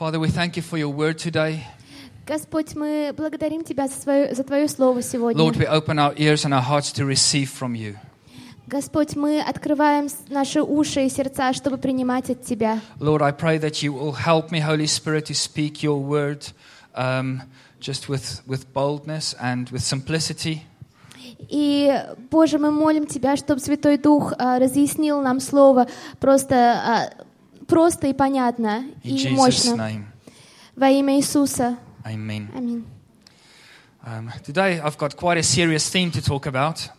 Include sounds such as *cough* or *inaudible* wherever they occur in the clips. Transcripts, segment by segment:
Father, we thank you for your word today. Господь, мы благодарим Тебя за, свое, за Твое Слово сегодня. Lord, we open our ears and our hearts to receive from you. Господь, мы открываем наши уши и сердца, чтобы принимать от Тебя. Lord, I pray that you will help me, Holy Spirit, to speak your word um, just with, with boldness and with simplicity. И, Боже, мы молим Тебя, чтобы Святой Дух а, разъяснил нам Слово просто, а, просто и понятно, In и Jesus' мощно. name. Во имя Иисуса. Amen. Аминь. Um, today, I've got quite a serious theme to talk about.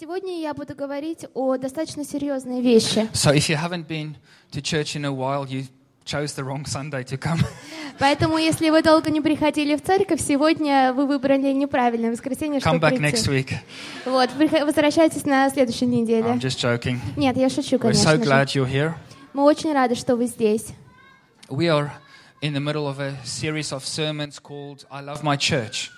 Сегодня я буду говорить о достаточно серьезной вещи. So, if you haven't been to church in a while, you chose the wrong Sunday to come. *laughs* Поэтому, если вы долго не приходили в церковь, сегодня вы выбрали неправильное воскресенье, Come чтобы back next прийти. week. Вот, возвращайтесь на следующей неделе. I'm just joking. Нет, я шучу, We're конечно so же. glad you're here. Мы очень рады, что вы здесь. We are in the middle of a series of sermons called I Love My Church.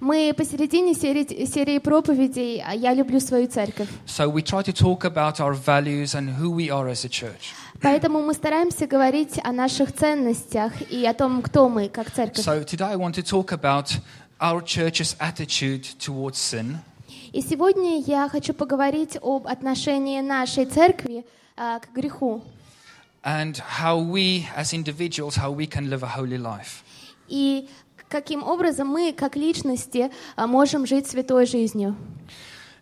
Мы посередине серии, серии проповедей а «Я люблю свою церковь». So we try to talk about our values and who we are as a church. *clears throat* Поэтому мы стараемся говорить о наших ценностях и о том, кто мы как церковь. So today I want to talk about our church's attitude towards sin И сегодня я хочу поговорить об отношении нашей церкви а, к греху and how we as individuals how we can live a holy life. и каким образом мы как личности а, можем жить святой жизнью.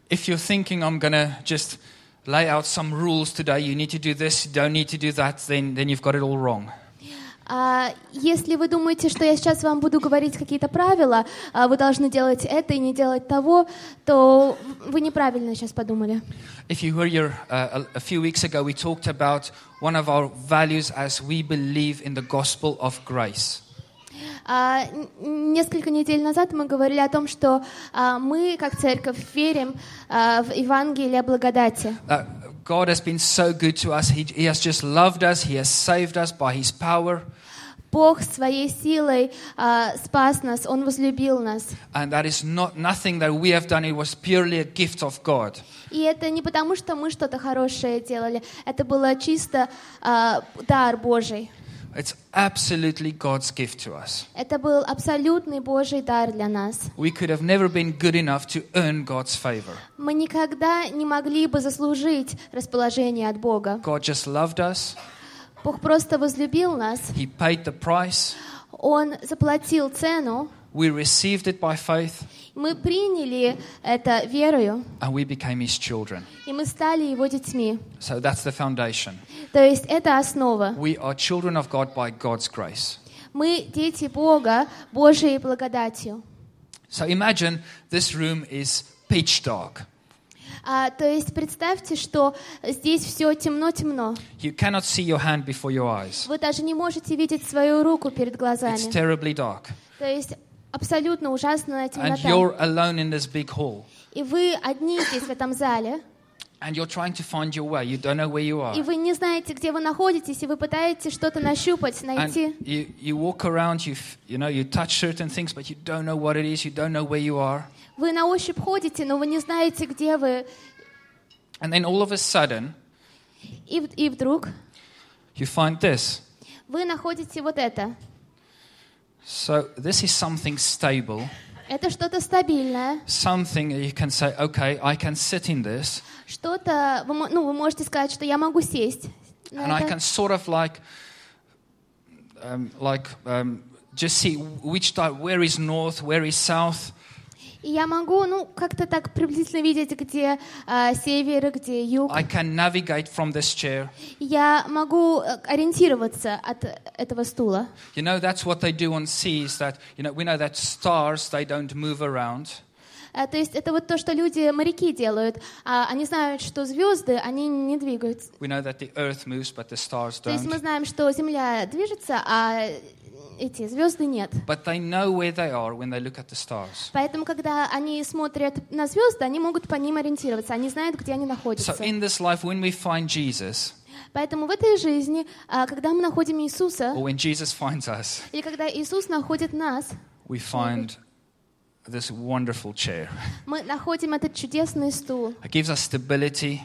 If you're thinking I'm going to just lay out some rules today, you need to do this, you don't need to do that, then then you've got it all wrong. А, Если вы думаете, что я сейчас вам буду говорить какие-то правила, а, вы должны делать это и не делать того, то вы неправильно сейчас подумали. If you were here uh, a, a few weeks ago, we talked about one of our values as we believe in the gospel of grace. А, Несколько недель назад мы говорили о том, что а, мы, как церковь, верим а, в Евангелие благодати. Uh, God has been so good to us. He, he has just loved us. He has saved us by His power. Бог своей силой а, спас нас, Он возлюбил нас. And that is not nothing that we have done. It was purely a gift of God. И это не потому, что мы что-то хорошее делали, это было чисто а, дар Божий. It's absolutely God's gift to us. Это был абсолютный Божий дар для нас. We could have never been good enough to earn God's favor. Мы никогда не могли бы заслужить расположение от Бога. God just loved us. Бог просто возлюбил нас, He paid the price. Он заплатил цену, We received it by faith, Мы приняли это верою, and we became His children. и мы стали Его детьми. So that's the foundation. То есть это основа. We are children of God by God's grace. Мы дети Бога Божией благодатью. So imagine this room is pitch dark. А, то есть представьте, что здесь все темно-темно. You. Вы даже не можете видеть свою руку перед It's глазами. terribly dark. То есть абсолютно ужасная And темнота. you're alone in this big hall. И вы одни здесь, в этом зале, And you're trying to find your way. You don't know where you и are. вы не знаете, где вы находитесь, и вы пытаетесь что-то нащупать, And найти. you, you walk around, you, you know, you touch certain things, but you don't know what it is. You don't know where you are. Вы на ощупь ходите, но вы не знаете, где вы. And then all of a sudden, И, и вдруг you find this. вы находите вот это. So this is something stable, Это что-то стабильное, something that you can say, okay, I can sit in this, что-то, вы, мо- ну, вы можете сказать, что я могу сесть на and I это. can sort of like, um, like, um, just see which di- where is north, where is south, И я могу, ну, как-то так приблизительно видеть, где а, север, где юг. I can navigate from this chair. Я могу э, ориентироваться от этого стула. You know, that's what they do on seas. That you know, we know that stars they don't move around. А, То есть это вот то, что люди, моряки делают. А, Они знают, что звезды, они не двигаются. We know that the Earth moves, but the stars То есть мы don't. знаем, что Земля движется, а эти звезды нет. But they know where they are when they look at the stars. Поэтому, когда они смотрят на звезды, они могут по ним ориентироваться. Они знают, где они So находятся. in this life, when we find Jesus, Поэтому в этой жизни, а, когда мы находим Иисуса, or when Jesus finds us, или когда Иисус находит нас, we find this wonderful chair. мы находим этот чудесный стул. It gives us stability.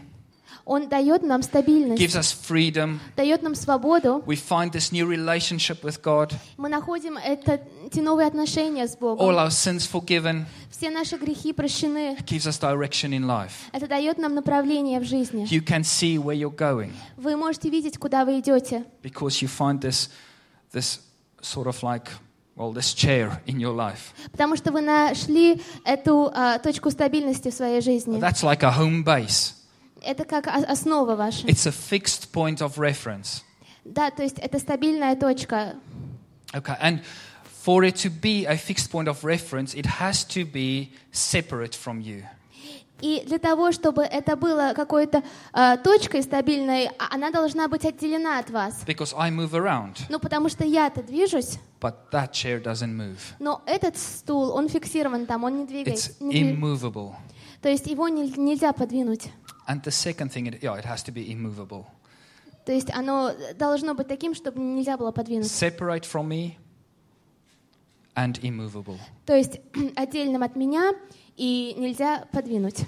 Он дает нам gives стабильность, us freedom. дает нам свободу. We find this new relationship with God, Мы находим это, эти новые отношения с all Богом. our sins forgiven, Все наши грехи прощены. gives us direction in life. Это дает нам направление в жизни. You can see where you're going Вы можете видеть, куда вы идете, because you find this, this sort of like, well, this chair in your life. потому что вы нашли эту а, точку стабильности в своей жизни. That's like a home base. Это как основа ваша. It's a fixed point of reference. Да, то есть это стабильная точка. Okay, and for it to be a fixed point of reference, it has to be separate from you. И для того, чтобы это было какой-то а, точкой стабильной, а- она должна быть отделена от вас. Because I move around, Ну, потому что я-то движусь, but that chair doesn't move. но этот стул, он фиксирован там, он не It's двигается. не двиг- immovable. То есть его нель- нельзя подвинуть. And the second thing, it, yeah, it has to be immovable. То есть оно должно быть таким, чтобы нельзя было подвинуть. Separate from me and immovable. То есть *clears throat* отдельным от меня и нельзя подвинуть.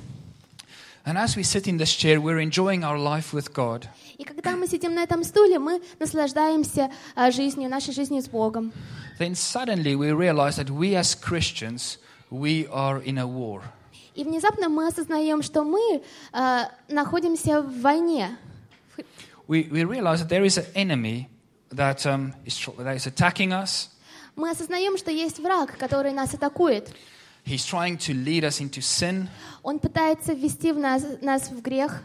And as we sit in this chair, we're enjoying our life with God. И когда мы сидим на этом стуле, мы наслаждаемся а, жизнью, нашей жизнью с Богом. Then suddenly we realize that we as Christians, we are in a war. И внезапно мы осознаем, что мы а, находимся в войне. We, we realize that there is an enemy that, um, is, that is attacking us. Мы осознаем, что есть враг, который нас атакует. He's trying to lead us into sin, Он пытается ввести в нас, нас в грех,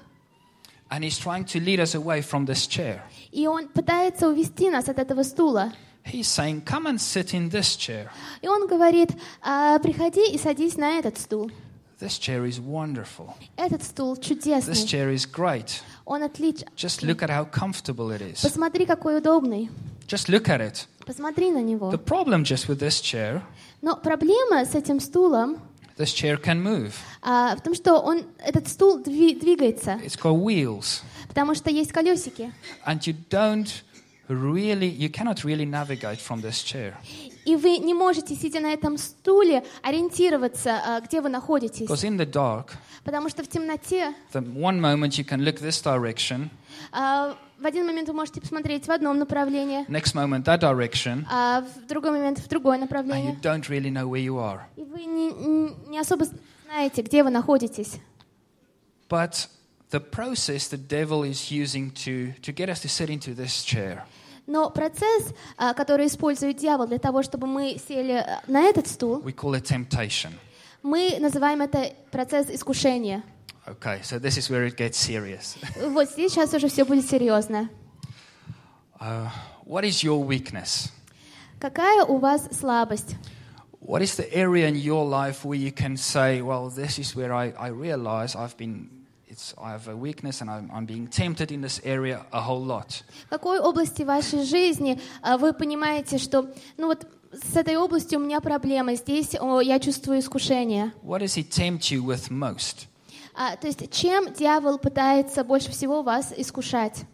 and he's trying to lead us away from this chair. и он пытается увести нас от этого стула. He's saying, Come and sit in this chair. И он говорит, «А, приходи и садись на этот стул. This chair is wonderful. Этот стул This чудесный, chair is great. он отличный. Just look at how comfortable it is. Посмотри, какой удобный. Just look at it. Посмотри на него. The problem just with this chair, Но проблема с этим стулом this chair can move. а, в том, что он, этот стул дви- двигается, It's got wheels. потому что есть колесики. And you don't really, you cannot really navigate from this chair. И вы не можете, сидя на этом стуле, ориентироваться, а, где вы находитесь. Потому что в темноте а, в один момент вы можете посмотреть в одном направлении, next moment that direction, а в другой момент в другое and you направление. don't really know where you are. И вы не, не особо знаете, где вы находитесь. But the process the devil is using to, to get us to sit into this chair Но процесс, а, который использует дьявол для того, чтобы мы сели а, на этот стул, we call it temptation. мы называем это процесс искушения. Okay, so this is where it gets serious. *laughs* Вот здесь сейчас уже все будет серьезно. Uh, what is your weakness? Какая у вас слабость? What is the area in your life where you can say, well, this is where I, I realize I've been, it's, I have a weakness and I'm, I'm being tempted in this area a whole lot? В какой области вашей жизни а, вы понимаете, что ну вот с этой областью у меня проблема, здесь о, я чувствую искушение. What does he tempt you with most? А, то есть чем дьявол пытается больше всего вас искушать?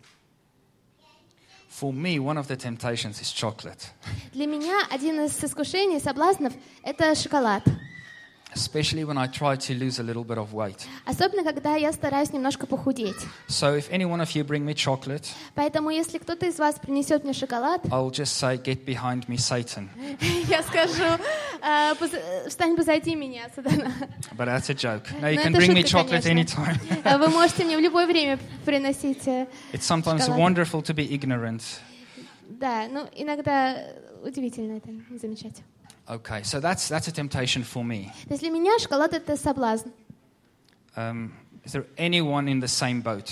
For me, one of the temptations is chocolate, Для меня один из искушений, соблазнов — это шоколад. especially when I try to lose a little bit of weight. Особенно, когда я стараюсь немножко похудеть. So if any one of you bring me chocolate, Поэтому, если кто-то из вас принесет мне шоколад, I'll just say, get behind me, Satan. *laughs* я скажу, «А, поз- встань позади меня, сатана. But that's a joke. No, you No, can это bring me шутка, chocolate конечно. anytime. А Вы можете мне в любое время приносить. э, It's sometimes Шоколад. wonderful to be ignorant. Да, ну иногда удивительно это замечать. Okay, so that's, that's a temptation for me. То есть для меня шоколад это соблазн. Um, is there anyone in the same boat?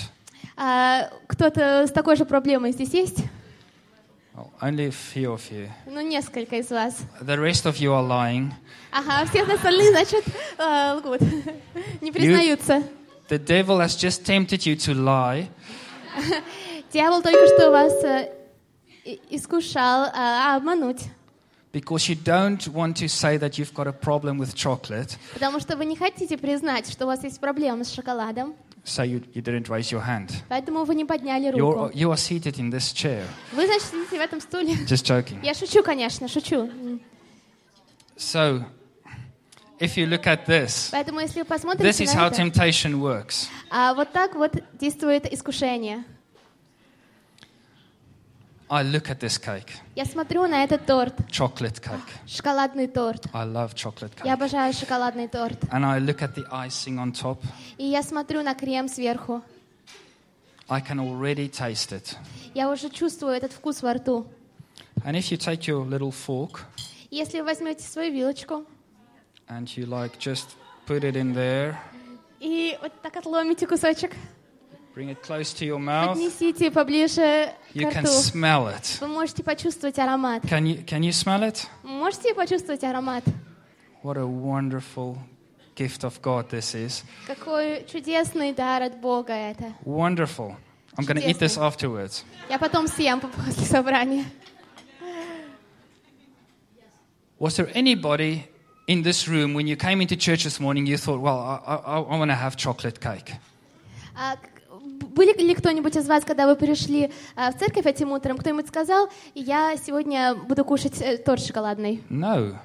А кто-то с такой же проблемой здесь есть? Well, only a few of you. Ну, несколько из вас. The rest of you are lying. Ага, все остальные, значит, э, лгут. Не признаются. The devil has just tempted you to lie Дьявол только что вас э, и- искушал а, обмануть. because you don't want to say that you've got a problem with chocolate, Потому что вы не хотите признать, что у вас есть проблемы с шоколадом. so you, you didn't raise your hand. Поэтому вы не подняли You're, руку. you are seated in this chair. Вы, значит, сидите в этом стуле. Just joking. Я шучу, конечно, шучу. М. So, if you look at this, Поэтому, если вы this посмотрите is на how это, temptation works. а вот так вот действует искушение. I look at this cake, Я смотрю на этот торт, chocolate cake. шоколадный торт. I love chocolate Я cake. обожаю шоколадный торт. And I look at the icing on top. И я смотрю на крем сверху. I can already taste it. Я уже чувствую этот вкус во рту. And if you take your little fork Если вы возьмете свою вилочку and you like just put it in there, и вот так отломите кусочек, bring it close to your mouth, поднесите поближе к you can рту, smell it. вы можете почувствовать аромат. Can you, can you smell it? Можете почувствовать аромат? What a wonderful gift of God this is. Какой чудесный дар от Бога это. Wonderful. I'm going to eat this Чудесно. afterwards. Я потом съем после *laughs* собрания. Was there anybody in this room when you came into church this morning you thought, well, I, I, I want to have chocolate cake? Были ли кто-нибудь из вас, когда вы пришли а, в церковь этим утром, кто-нибудь сказал, я сегодня буду кушать э, торт шоколадный? No.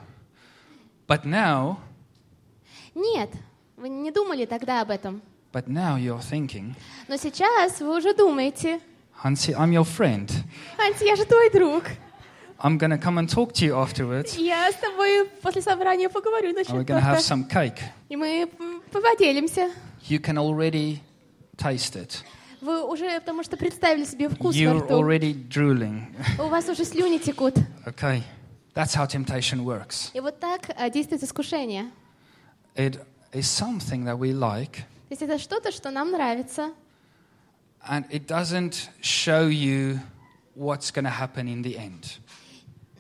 But now, Нет, вы не думали тогда об этом. but now you're thinking, Но сейчас вы уже думаете, Hansi, I'm your friend. Анти, я же твой друг. I'm to come and talk to you afterwards. Я с тобой после собрания поговорю And we're насчет to have some cake. И мы поделимся. You can already taste it. Вы уже, потому что представили себе вкус во You're рту. already drooling. У вас уже слюни текут. Okay. That's how temptation works. И вот так а, действует искушение. It is something that we like, То есть это что-то, что нам нравится, and it doesn't show you what's going to happen in the end.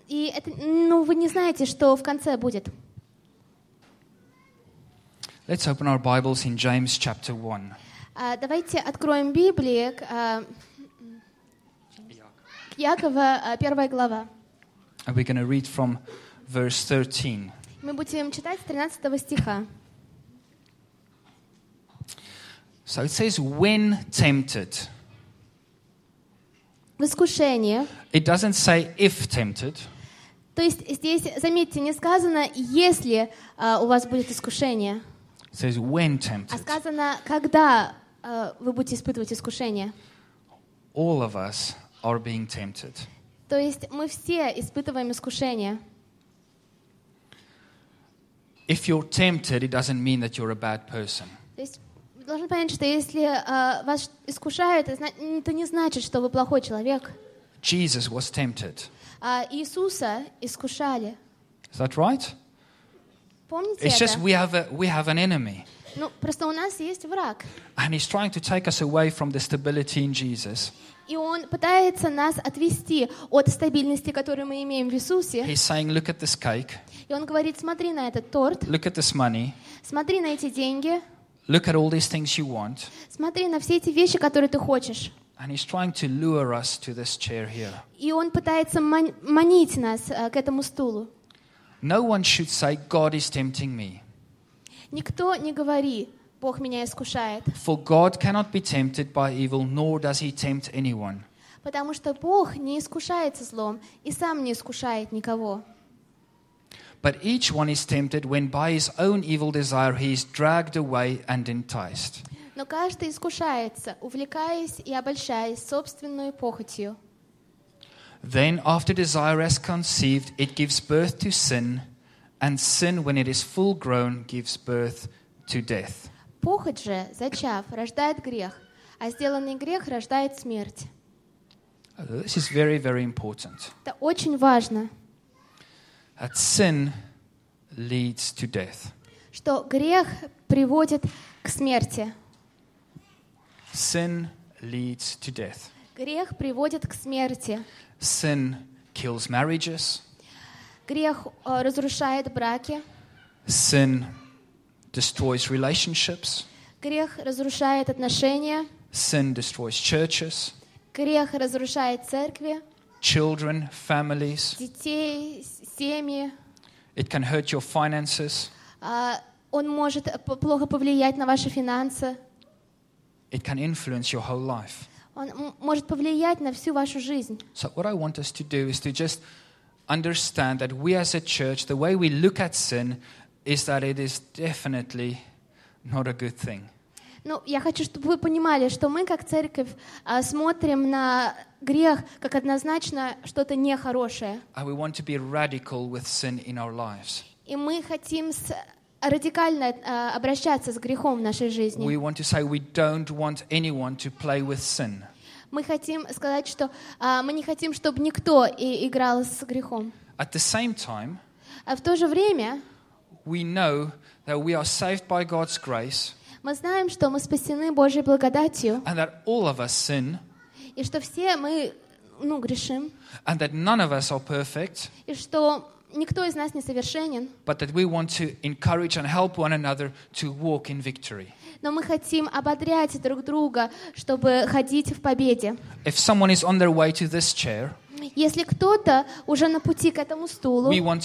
и это, ну, вы не знаете, что в конце будет. Let's open our Bibles in James chapter 1. А, давайте откроем Библии к, а, к Якова, а, первая глава. And we're going to read from verse 13. Мы будем читать с 13 стиха. So it says, when tempted. В искушении. It doesn't say if tempted. То есть здесь, заметьте, не сказано, если а, у вас будет искушение, It says when а tempted. сказано, когда а, вы будете испытывать искушение. All of us are being tempted. То есть мы все испытываем искушение. If you're tempted, it doesn't mean that you're a bad person. То есть вы должны понять, что если а, вас искушают, это не значит, что вы плохой человек. Jesus was tempted. А Иисуса искушали. Is that right? Помните It's just это? we have, a, we have an enemy. Ну, просто у нас есть враг. And he's trying to take us away from the stability in Jesus. И он пытается нас отвести от стабильности, которую мы имеем в Иисусе. He's saying, Look at this cake, И он говорит, смотри на этот торт, look at this money, смотри на эти деньги, look at all these things you want. смотри на все эти вещи, которые ты хочешь. And he's trying to lure us to this chair here. И он пытается ман- манить нас э, к этому стулу. No one should say, God is tempting me. Никто не говори, Бог меня искушает. For God cannot be tempted by evil, nor does he tempt anyone. Потому что Бог не искушается злом и сам не искушает никого. But each one is tempted when by his own evil desire he is dragged away and enticed. Но каждый искушается, увлекаясь и обольщаясь собственной похотью. Then, after desire has conceived, it gives birth to sin, and sin, when it is full grown, gives birth to death. Похоть же, зачав, рождает грех, а сделанный грех рождает смерть. Uh, This is very, very important. Это очень важно, That sin leads to death. что грех приводит к смерти. Sin leads to death. Грех приводит к смерти. Sin kills marriages. Грех э, разрушает браки. Sin destroys relationships. Грех разрушает отношения. Sin destroys churches, Грех разрушает церкви, children, families. детей, семьи. It can hurt your finances. А, Он может плохо повлиять на ваши финансы. It can influence your whole life. Он может повлиять на всю вашу жизнь. So, what I want us to do is to just understand that we as a church, the way we look at sin, is that it is definitely not a good thing. Ну, я хочу, чтобы вы понимали, что мы, как церковь, а, смотрим на грех как однозначно что-то нехорошее. And we want to be radical with sin in our lives. И мы хотим с- радикально а, обращаться с грехом в нашей жизни. Мы хотим сказать, что а, мы не хотим, чтобы никто и играл с грехом. At the same time, А в то же время we know that we are saved by God's grace мы знаем, что мы спасены Божьей благодатью, and that all of us sin и что все мы ну, грешим, and that none of us are perfect, и что никто из нас не совершенен, but that we want to encourage and help one another to walk in victory. но мы хотим ободрять друг друга, чтобы ходить в победе. If someone is on their way to this chair, Если кто-то уже на пути к этому стулу, мы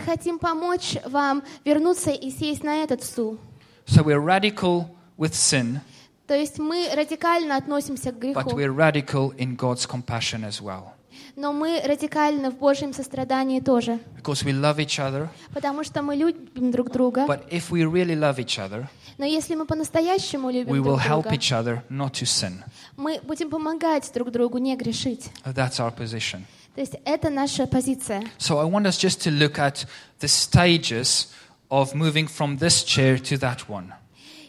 хотим помочь вам вернуться и сесть на этот стул. So we're radical with sin, То есть мы радикально относимся к but греху, we're radical in God's compassion as well. Но мы радикально в Божьем сострадании тоже, Because we love each other, потому что мы любим друг друга. but if we really love each other, Но если мы по-настоящему we любим will друг help друга, each other not to sin. мы будем помогать друг другу не грешить. That's our position. То есть это наша позиция. So I want us just to look at the stages of moving from this chair to that one.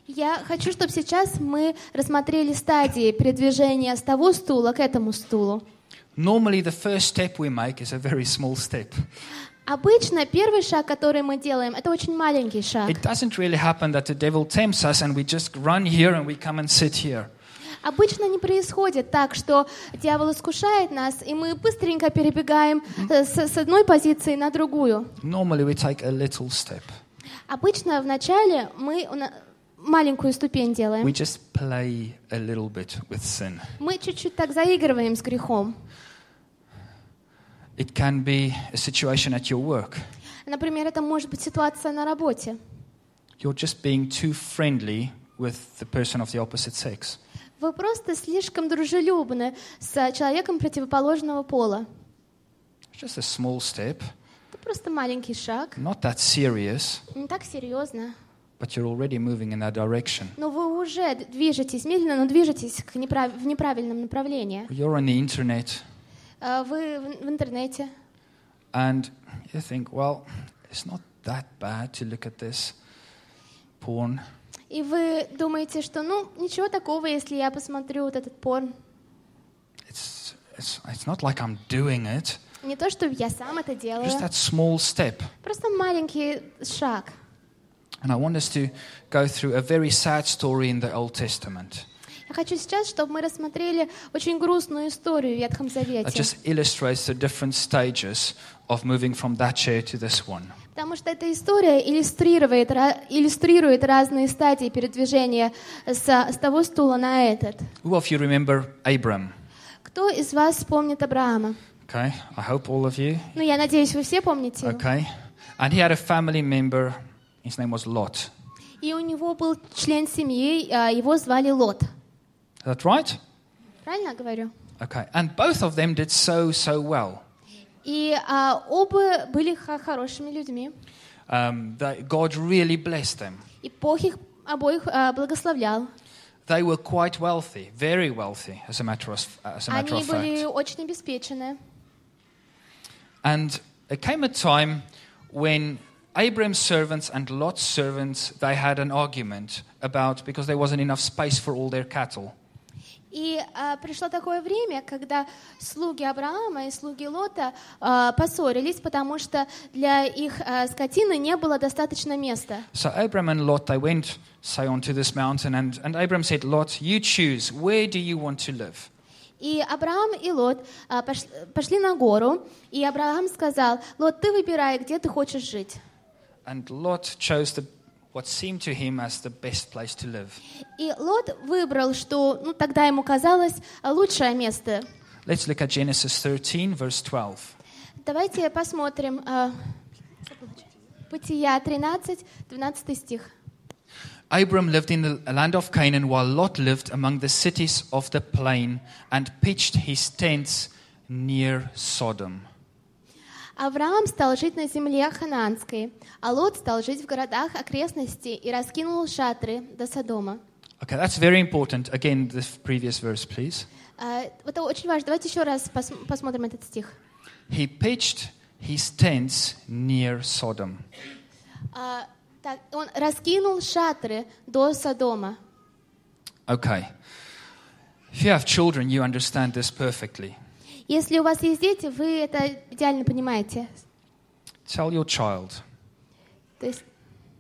Я хочу, чтобы сейчас мы рассмотрели стадии передвижения с того стула к этому стулу. Normally, the first step we make is a very small step. Обычно первый шаг, который мы делаем, это очень маленький шаг. It doesn't really happen that the devil tempts us and we just run here and we come and sit here. Обычно не происходит так, что дьявол искушает нас, и мы быстренько перебегаем э, с, с одной позиции на другую. Normally, we take a little step. Обычно вначале мы у на- маленькую ступень We делаем. just play a little bit with sin. Мы чуть-чуть так заигрываем с грехом. It can be a situation at your work. Например, это может быть ситуация на работе. You're just being too friendly with the person of the opposite sex. Вы просто слишком дружелюбны с человеком противоположного пола. It's just a small step, Это просто маленький шаг, not that serious, не так серьезно. but you're already moving in that direction. Но вы уже движетесь, медленно, но движетесь к неправ- в неправильном направлении. You're on the internet А Вы в в интернете, and you think, well, it's not that bad to look at this porn. и вы думаете, что ну ничего такого, если я посмотрю вот этот порн. It's, it's, it's not like I'm doing it, Не то, что я сам это делаю, just that small step. просто маленький шаг. And I want us to go through a very sad story in the Old Testament Я хочу сейчас, чтобы мы рассмотрели очень грустную историю в Ветхом that Завете. just illustrates the different stages of moving from that chair to this one. Потому что эта история иллюстрирует, иллюстрирует разные стадии передвижения с, с того стула на этот. Who of you remember Abram? Кто из вас вспомнит Авраама? Okay, I hope all of you. Ну, я надеюсь, вы все помните. Okay. And he had a family member, his name was Lot. И у него был член семьи, а, его звали Лот. Is that right? Правильно говорю? Okay. And both of them did so, so well. И а, оба были ха- хорошими людьми. Um, that God really blessed them. И Бог их обоих а, благословлял. They were quite wealthy, very wealthy, as a matter of, as a matter Они of были fact. очень обеспечены. And there came a time when Abram's servants and Lot's servants they had an argument about because there wasn't enough space for all their cattle. И а, пришло такое время, когда слуги Авраама и слуги Лота а, поссорились, потому что для их а, скотины не было достаточно места. So Abram and Lot they went, say, onto this mountain, and, and Abram said, Lot, you choose, where do you want to live? И Авраам и Лот а, пош- пошли на гору, и Авраам сказал, Лот, ты выбирай, где ты хочешь жить. And Lot chose the, what seemed to him as the best place to live. И Лот выбрал, что ну, тогда ему казалось а, лучшее место. Let's look at Genesis 13, verse 12. Давайте посмотрим а, Бытия 13, 12 стих. Abram lived in the land of Canaan, while Lot lived among the cities of the plain and pitched his tents near Sodom. Авраам стал жить на земле ханаанской, а Лот стал жить в городах окрестностей и раскинул шатры до Содома. Okay, that's very important. Again, the previous verse, please. А, Это очень важно. Давайте еще раз пос- посмотрим этот стих. He pitched his tents near Sodom. А, так, он раскинул шатры до Содома. Okay. If you have children, you understand this perfectly. Если у вас есть дети, вы это идеально понимаете. Tell your child, То есть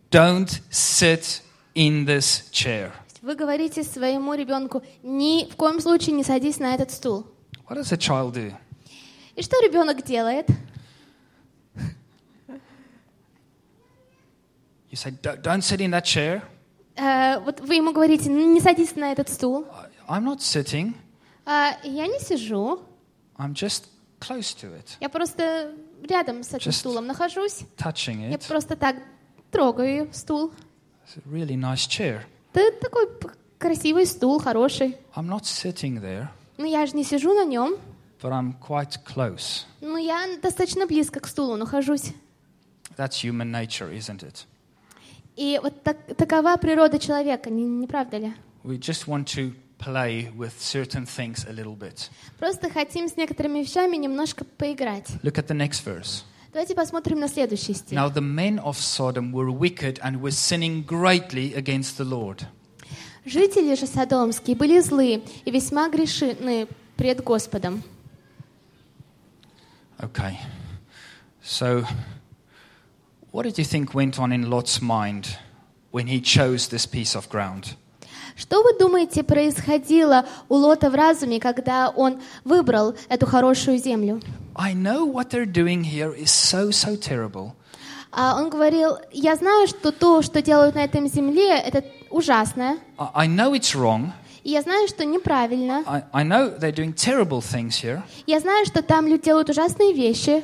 don't sit in this chair. вы говорите своему ребенку, ни в коем случае не садись на этот стул. What does a child do? И что ребенок делает? You say, "Don't- sit in that chair. Э, вот вы ему говорите, «Ну, не садись на этот стул. I'm not sitting, А я не сижу, I'm just close to it, я просто рядом с этим Just- стулом нахожусь. touching Я it. просто так трогаю стул. It's a really nice chair. Это такой красивый стул, хороший. I'm not sitting there, Но я же не сижу на нем. but I'm quite close. Но я достаточно близко к стулу нахожусь. That's human nature, isn't it? И вот так- такова природа человека, не, не правда ли? We just want to play with certain things a little bit. Просто хотим с некоторыми вещами немножко поиграть. Look at the next verse. Давайте посмотрим на следующий стих. Now the men of Sodom were wicked and were sinning greatly against the Lord. Жители же Содомские были злы и весьма грешны пред Господом. Okay. So, what did you think went on in Lot's mind when he chose this piece of ground? Что вы думаете происходило у Лота в разуме, когда он выбрал эту хорошую землю? I know what they're doing here is so, so terrible. А он говорил, я знаю, что то, что делают на этом земле, это ужасно. I, I know it's wrong. И я знаю, что неправильно. I, I know they're doing terrible things here, Я знаю, что там люди делают ужасные вещи.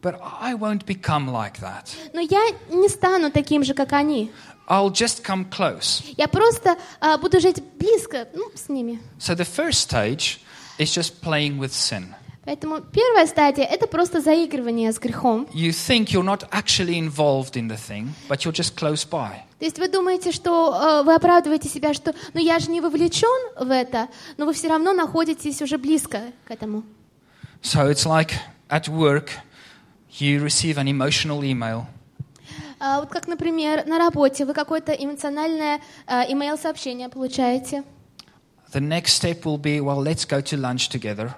but I won't become like that. Но я не стану таким же, как они. I'll just come close. Я просто а, буду жить близко ну, с ними. So the first stage is just playing with sin. Поэтому первая стадия — это просто заигрывание с грехом. You think you're not actually involved in the thing, but you're just close by. То есть вы думаете, что э, вы оправдываете себя, что ну я же не вовлечен в это, но вы все равно находитесь уже близко к этому. So it's like at work, you receive an emotional email. А, вот как, например, на работе вы какое-то эмоциональное э, имейл-сообщение получаете The next step will be, well, let's go to lunch together.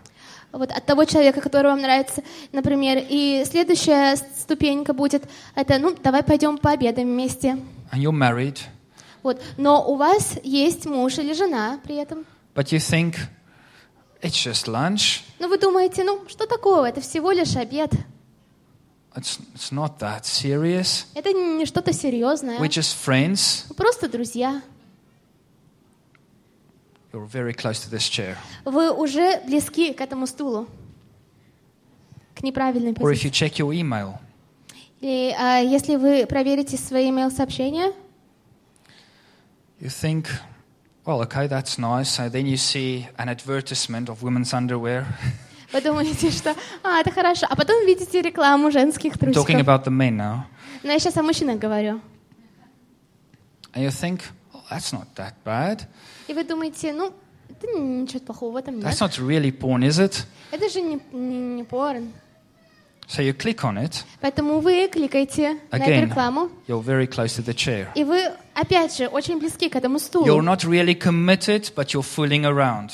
вот, от того человека, который вам нравится, например. И следующая ступенька будет, это, ну, давай пойдем пообедаем вместе. And you're married, Вот. Но у вас есть муж или жена при этом. but you think, it's just lunch. Но вы думаете, ну, что такого, это всего лишь обед. It's, it's not that serious. Это не что-то серьезное. We're just friends. Просто друзья. You're very close to this chair. Вы уже близки к этому стулу. К неправильной Or if позиции. you check your email, И а, если вы проверите свои email-сообщения, you think, well, okay, that's nice. So then you see an advertisement of women's underwear. *laughs* вы думаете, что «А, это хорошо». А потом видите рекламу женских I'm talking трусиков. about the men now. Но я сейчас о мужчинах говорю. And you think, oh, that's not that bad. И вы думаете, ну, это ничего плохого в этом нет. That's not really porn, is it? Это же не, не, не порн. So you click on it. Поэтому вы кликаете на эту Again, рекламу, you're very close to the chair. и вы, опять же, очень близки к этому You're стулу. not really committed, but you're fooling around.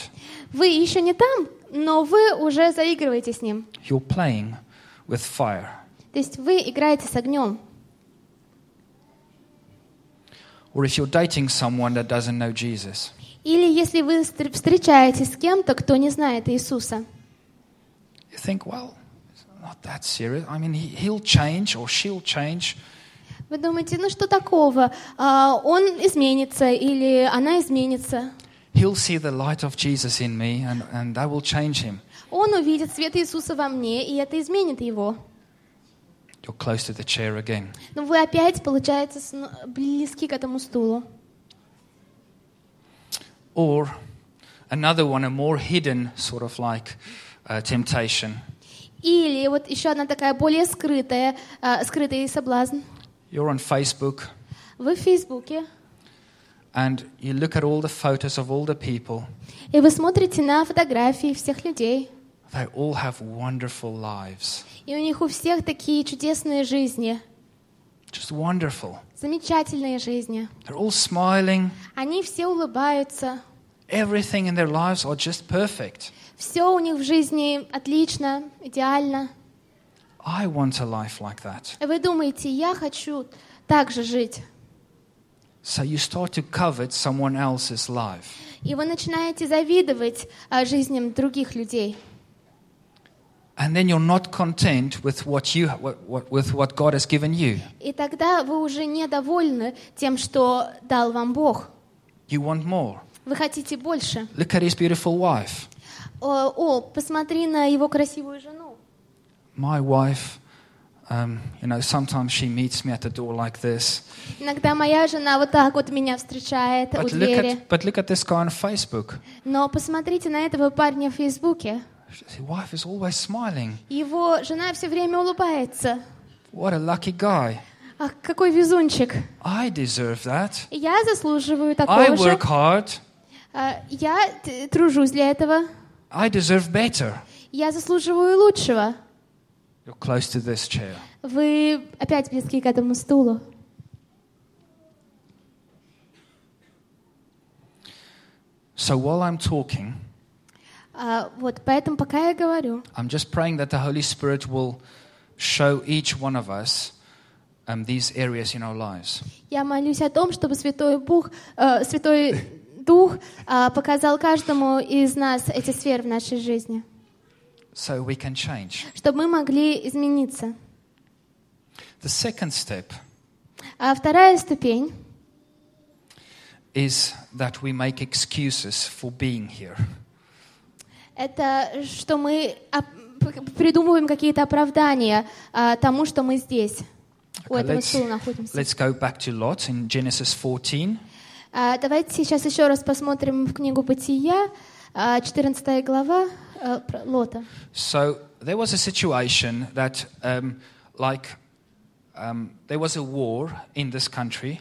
Вы еще не там, но вы уже заигрываете с ним. You're playing with fire. То есть вы играете с огнем. Or if you're dating someone that doesn't know Jesus, Или если вы встр- встречаетесь с кем-то, кто не знает Иисуса, you think, well, it's not that serious. I mean, he, he'll change or she'll change. вы думаете, ну что такого? А, Он изменится или она изменится. He'll see the light of Jesus in me and, and that will change him. Он увидит свет Иисуса во мне, и это изменит его. You're close to the chair again. Но вы опять, получается, сно- близки к этому стулу. Or another one, a more hidden sort of like uh, temptation. Или вот еще одна такая более скрытая, а, скрытый соблазн. You're on Facebook Вы в Фейсбуке, and you look at all the photos of all the people. и вы смотрите на фотографии всех людей. They all have wonderful lives. И у них у всех такие чудесные жизни, Just wonderful. замечательные жизни. They're all smiling. Они все улыбаются. Everything in their lives are just perfect. Все у них в жизни отлично, идеально. I want a life like that. И вы думаете, я хочу так же жить. So you start to covet someone else's life. И вы начинаете завидовать а, жизням других людей. And then you're not content with what you what, with what God has given you. И тогда вы уже недовольны тем, что дал вам Бог. You want more. Вы хотите больше. Look at his beautiful wife. О, посмотри на его красивую жену. My wife, um, you know, sometimes she meets me at the door like this. Иногда моя жена вот так вот меня встречает у But look двери. at but look at this guy on Facebook. Но посмотрите на этого парня в Фейсбуке. His wife is always smiling. Его жена все время улыбается. What a lucky guy. Ах, какой везунчик. I deserve that. Я заслуживаю I такого же. work hard. А, Я тружусь для этого. I deserve better. Я заслуживаю лучшего. You're close to this chair. Вы опять близки к этому стулу. So while I'm talking, А, вот, поэтому пока я говорю, I'm just praying that the Holy Spirit will show each one of us um, these areas in our lives. я молюсь о том, чтобы Святой, Бух, э, Святой Дух а, показал каждому из нас эти сферы в нашей жизни, So we can change. чтобы мы могли измениться. The second step А вторая ступень is that we make excuses for being here. — это что мы придумываем какие-то оправдания а, тому, что мы здесь, у Okay, этого let's, стула находимся. let's go back to Lot in Genesis 14. А, Давайте сейчас еще раз посмотрим в книгу Бытия, а, 14 глава а, про Лота. So there was a situation that, um, like, um, there was a war in this country.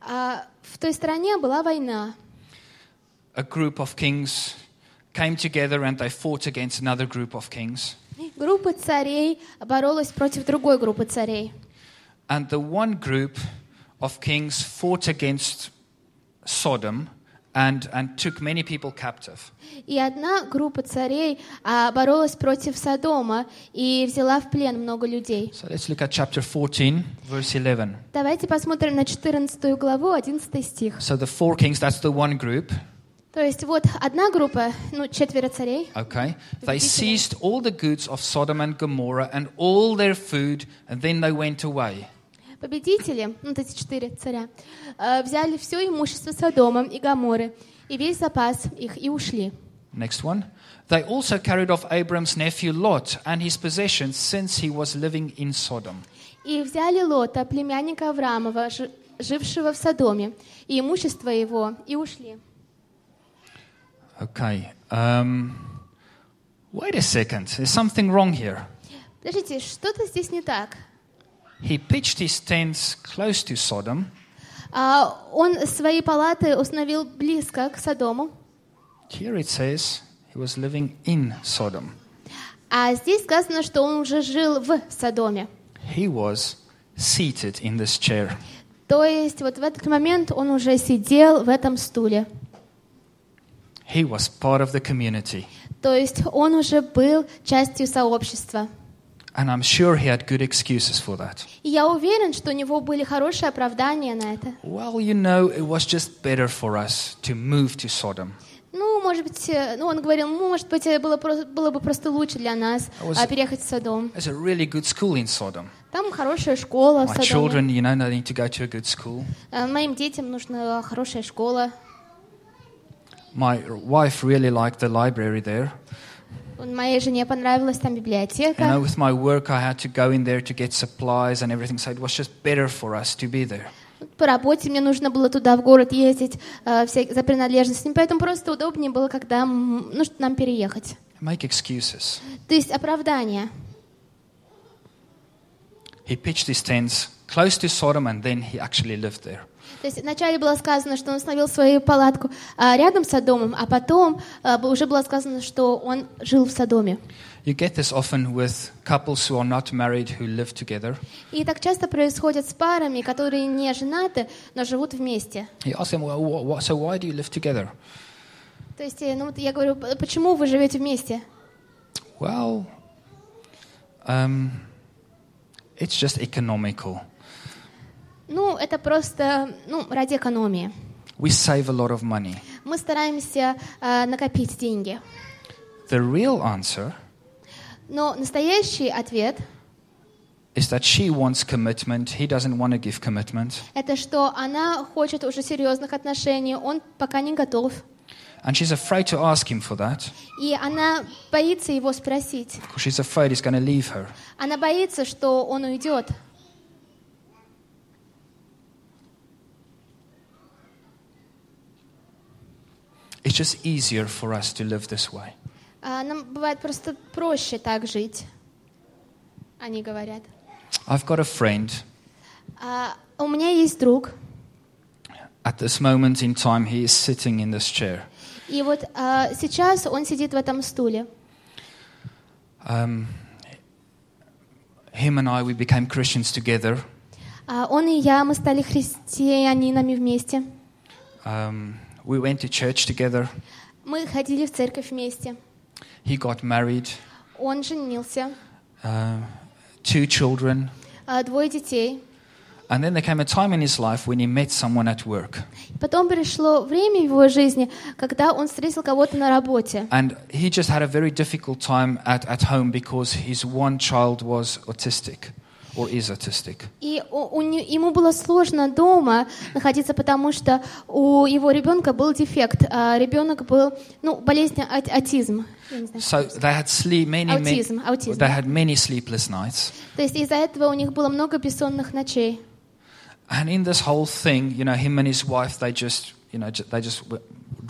А, В той стране была война. A group of kings came together and they fought against another group of kings. Группа царей боролась против другой группы царей. And the one group of kings fought against Sodom and, and took many people captive. И одна группа царей а, боролась против Содома и взяла в плен много людей. So let's look at chapter 14, verse 11. Давайте посмотрим на 14 главу, 11 стих. So the four kings, that's the one group, То есть вот одна группа, ну, четверо царей, okay? They seized all the goods of Sodom and Gomorrah and all their food, and then they went away. Победители, ну, вот эти четыре царя, э, взяли все имущество Содома и Гаморы и весь запас их и ушли. Next one. They also carried off Abram's nephew Lot and his possessions since he was living in Sodom. И взяли Лота, племянника Авраамова, жи- жившего в Содоме, и имущество его, и ушли. Okay. Um, wait a second. There's something wrong here. Подождите, что-то здесь не так. He pitched his tents close to Sodom, А, он свои палаты установил близко к Содому, Here it says he was living in Sodom. а здесь сказано, что он уже жил в Содоме. He was seated in this chair. То есть вот в этот момент он уже сидел в этом стуле. He was part of the community. То есть он уже был частью сообщества. And I'm sure he had good excuses for that. И я уверен, что у него были хорошие оправдания на это. Well, you know, it was just better for us to move to Sodom. Ну, может быть, э, ну, он говорил, ну, может быть, э, было, про- было бы просто лучше для нас I was- а, переехать в Содом. There's a really good school in Sodom. Там хорошая школа в My Содоме. children, you know, they need to go to a good school. Э, Моим детям нужна хорошая школа. My wife really liked the library there. Моей жене понравилась там библиотека. And with my work, I had to go in there to get supplies and everything. So it was just better for us to be there. По работе мне нужно было туда в город ездить э, за принадлежностями, поэтому просто удобнее было, когда ну, нам переехать. Make excuses. То есть оправдания. He pitched his tents close to Sodom, and then he actually lived there. То есть вначале было сказано, что он установил свою палатку а, рядом с Содомом, а потом а, уже было сказано, что он жил в Содоме. You get this often with couples who are not married who live together. И так часто происходит с парами, которые не женаты, но живут вместе. You ask them, well, so why do you live together? То есть, э, ну, вот я говорю, «П- почему вы живете вместе? Well, um, it's just economical. Ну, это просто ну, ради экономии. We save a lot of money. Мы стараемся э, накопить деньги. The real answer Но настоящий ответ is that she wants commitment, he doesn't want to give commitment. – это что она хочет уже серьезных отношений, он пока не готов. And she's afraid to ask him for that И она боится его спросить. she's afraid he's going to leave her. Она боится, что он уйдет. It's just easier for us to live this way. А нам бывает просто проще так жить, они говорят. I've got a friend. А у меня есть друг, At this moment in time, he is sitting in this chair. и вот а, сейчас он сидит в этом стуле. Um, him and I, we became Christians together. А он и я, мы стали христианинами вместе. Um, we went to church together. Мы ходили в церковь вместе. He got married, Он женился, uh, two children. а, двое детей. And then there came a time in his life when he met someone at work. Потом пришло время в его жизни, когда он встретил кого-то на работе. And he just had a very difficult time at, at home because his one child was autistic Or is autistic. И у- ему было сложно дома находиться, потому что у его ребенка был дефект. А ребенок был, ну, болезнь а- аутизм. So they had sleep many, Аутизм, аутизм. they had many sleepless nights. То есть из-за этого у них было много бессонных ночей. And in this whole thing, you know, him and his wife, they just, you know, they just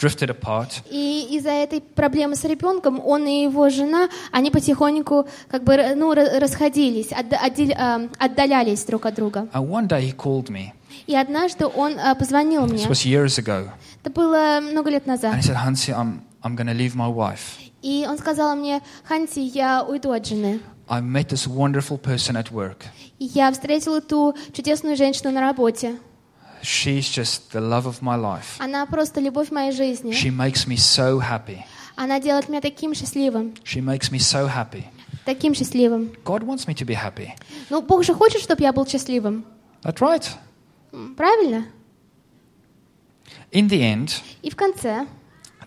drifted apart. И из-за этой проблемы с ребенком он и его жена, они потихоньку как бы ну, ра- расходились, а, отдалялись друг от друга. And one day he called me. И однажды он а, позвонил This мне. was years ago. Это было много лет And назад. he said, Hansi, I'm, I'm going to leave my wife. И он сказал мне, Ханти, я уйду от жены. I met this wonderful person at work. И я встретил эту чудесную женщину на работе. She's just the love of my life. Она просто любовь моей жизни. She makes me so happy. Она делает меня таким счастливым, She makes me so happy. таким счастливым. God wants me to be happy. Ну, Бог же хочет, чтобы я был счастливым. That's right. М, Правильно? In the end, И в конце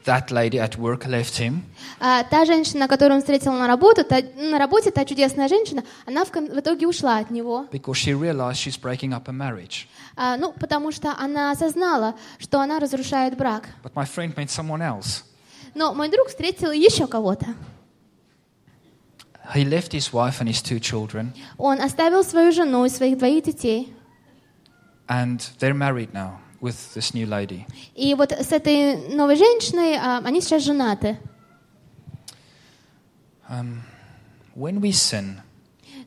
that lady at work left him а, та женщина, которую он встретил на, работу, та- на работе, та чудесная женщина, она в, кон- в итоге ушла от него. because she realized she's breaking up a marriage. А, ну, потому что она осознала, что она разрушает брак. But my friend met someone else. Но мой друг встретил еще кого-то. He left his wife and his two children, Он оставил свою жену и своих двоих детей. and they're married now with this new lady. И вот с этой новой женщиной а, они сейчас женаты. Um, when we sin,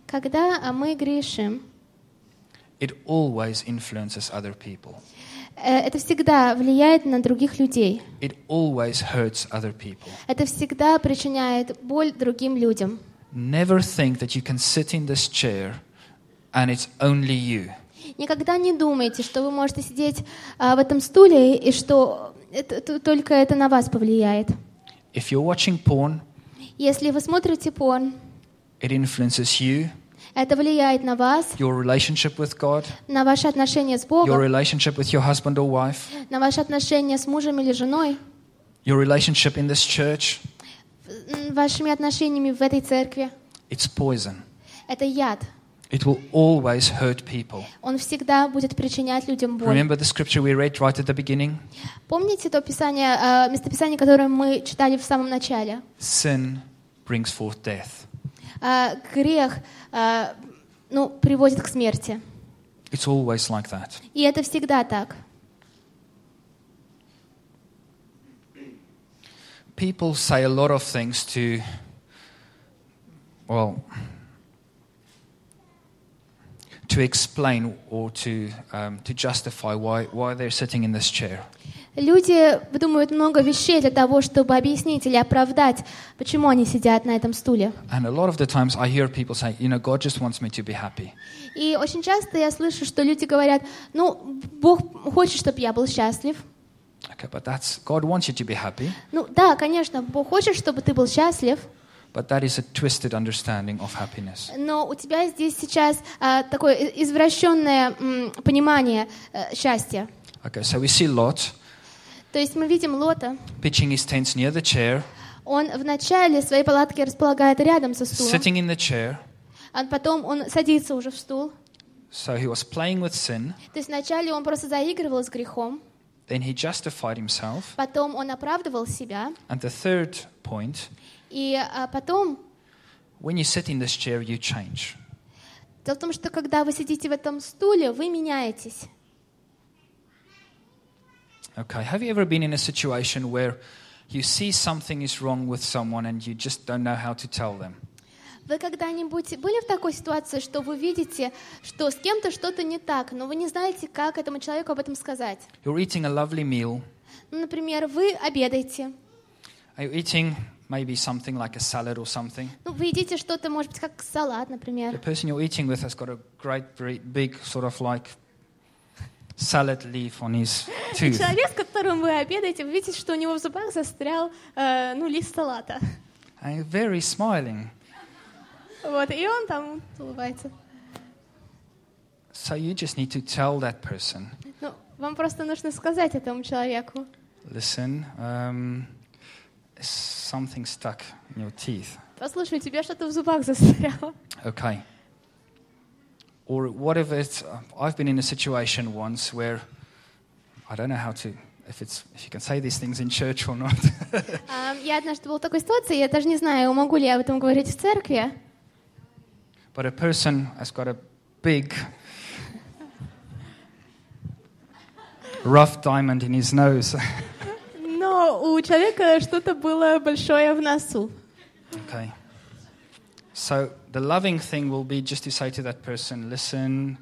Когда а, мы грешим, it always influences other people. э, это всегда влияет на других людей. It always hurts other people. Это всегда причиняет боль другим людям. Never think that you can sit in this chair and it's only you. Никогда не думайте, что вы можете сидеть а, в этом стуле и что это- только это на вас повлияет. If you're watching porn, Если вы смотрите порн, it influences you, это влияет на вас, your relationship with God, на ваши отношения с your Богом, relationship with your husband or wife, на ваши отношения с мужем или женой, your relationship in this church. вашими отношениями в этой церкви. It's poison. Это яд. It will always hurt people. Он всегда будет причинять людям боль. Remember the scripture we read right at the beginning? Помните то писание, а, местописание, которое мы читали в самом начале? Sin brings forth death. А, Грех а, ну, приводит к смерти. It's always like that. И это всегда так. People say a lot of things to, well, to explain or to, um, to justify why, why they're sitting in this chair. Люди выдумывают много вещей для того, чтобы объяснить или оправдать, почему они сидят на этом стуле. And a lot of the times I hear people say, you know, God just wants me to be happy. И очень часто я слышу, что люди говорят, ну, Бог хочет, чтобы я был счастлив. Okay, but that's God wants you to be happy, Ну да, конечно, Бог хочет, чтобы ты был счастлив, but that is a twisted understanding of happiness. но у тебя здесь сейчас а, такое извращенное м, понимание э, счастья. Okay, so we see Lot То есть мы видим Лота, pitching his tents near the chair, он вначале свои палатки располагает рядом со стулом, sitting in the chair. а потом он садится уже в стул. So he was playing with sin, То есть вначале он просто заигрывал с грехом, then he justified himself. потом он оправдывал себя, And the third point, и а, потом when you sit in this chair, you change. Дело в том, что когда вы сидите в этом стуле, вы меняетесь. Okay, have you ever been in a situation where you see something is wrong with someone and you just don't know how to tell them? Вы когда-нибудь были в такой ситуации, что вы видите, что с кем-то что-то не так, но вы не знаете, как этому человеку об этом сказать? You're eating a lovely meal, Ну, например, вы обедаете, Are you eating maybe something like a salad or something? ну, вы едите что-то, может быть, как салат, The например. person you're eating with has got a great, very big sort of like salad leaf on his *laughs* tooth. человек, с которым вы обедаете, вы видите, что у него в зубах застрял, э, ну, лист салата. And very smiling. Вот, и он там улыбается. So you just need to tell that person, Ну, вам просто нужно сказать этому человеку. listen, um, something stuck in your teeth. Послушай, у тебя что-то в зубах застряло. Okay. Or what if it's, uh, I've been in a situation once where I don't know how to, if it's, if you can say these things in church or not. А, Я однажды была в такой ситуации, я даже не знаю, могу ли я об этом говорить в церкви. But a person has got a big, rough diamond in his nose. *laughs* Но у человека что-то было большое в носу. okay. So the loving thing will be just to say to that person, listen,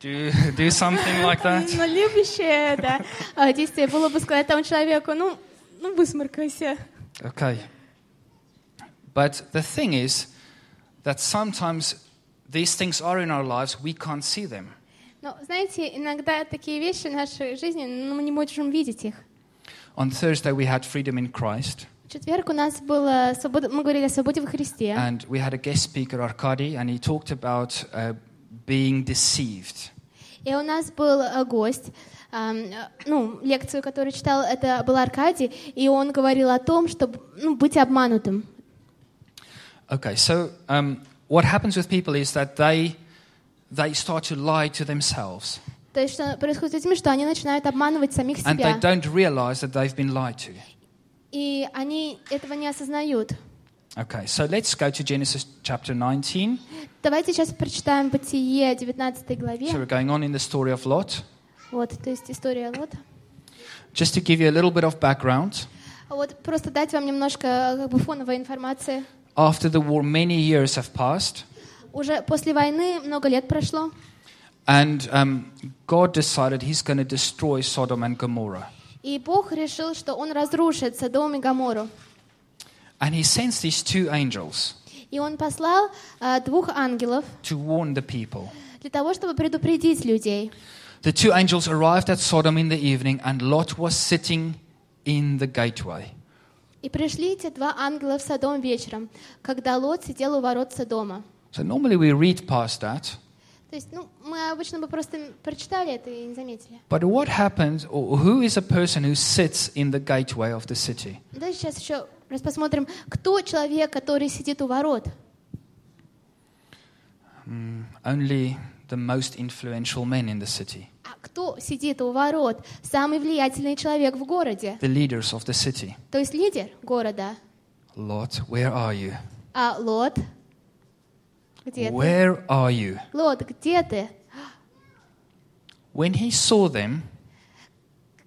do, *laughs* do something like that. *laughs* Но любящее, да, а, действие было бы сказать тому человеку, ну, ну высморкайся. Okay. But the thing is that sometimes these things are in our lives, we can't see them. Но, знаете, иногда такие вещи в нашей жизни, ну, мы не можем видеть их. On Thursday, we had Freedom in Christ, В четверг у нас было свобода, мы говорили о свободе во Христе. and we had a guest speaker, Arkady, and he talked about uh, being deceived. И у нас был э, гость, э, ну, лекцию, которую читал, это был Аркадий, и он говорил о том, чтобы ну, быть обманутым. Okay, so um, what happens with people is that they, they start to lie to themselves, То есть что происходит с людьми, что они начинают обманывать самих and they себя, don't realize that they've been lied to. и они этого не осознают. Okay, so let's go to Genesis chapter 19. Давайте сейчас прочитаем Бытие 19 главе. So we're going on in the story of Lot. Вот, то есть история Лота. Just to give you a little bit of background, А Вот просто дать вам немножко как бы фоновой информации. after the war, many years have passed, Уже после войны много лет прошло, and um, God decided He's going to destroy Sodom and Gomorrah. и Бог решил, что Он разрушит Содом и Гоморру. And He sends these two angels И Он послал а, двух ангелов to warn the people. для того, чтобы предупредить людей. The two angels arrived at Sodom in the evening, and Lot was sitting in the gateway. И пришли эти два ангела в Содом вечером, когда Лот сидел у ворот Содома. So normally we read past that, То есть, ну, мы обычно бы просто прочитали это и не заметили. but what happens, or who is a person who sits in the gateway of the city? Давайте сейчас еще раз посмотрим, кто человек, который сидит у ворот. Only the most influential men in the city, кто сидит у ворот? Самый влиятельный человек в городе. the leaders of the city. То есть лидер города. Lot, where are you? А Лот? Где ты? Where are you? Лот, где ты? When he saw them,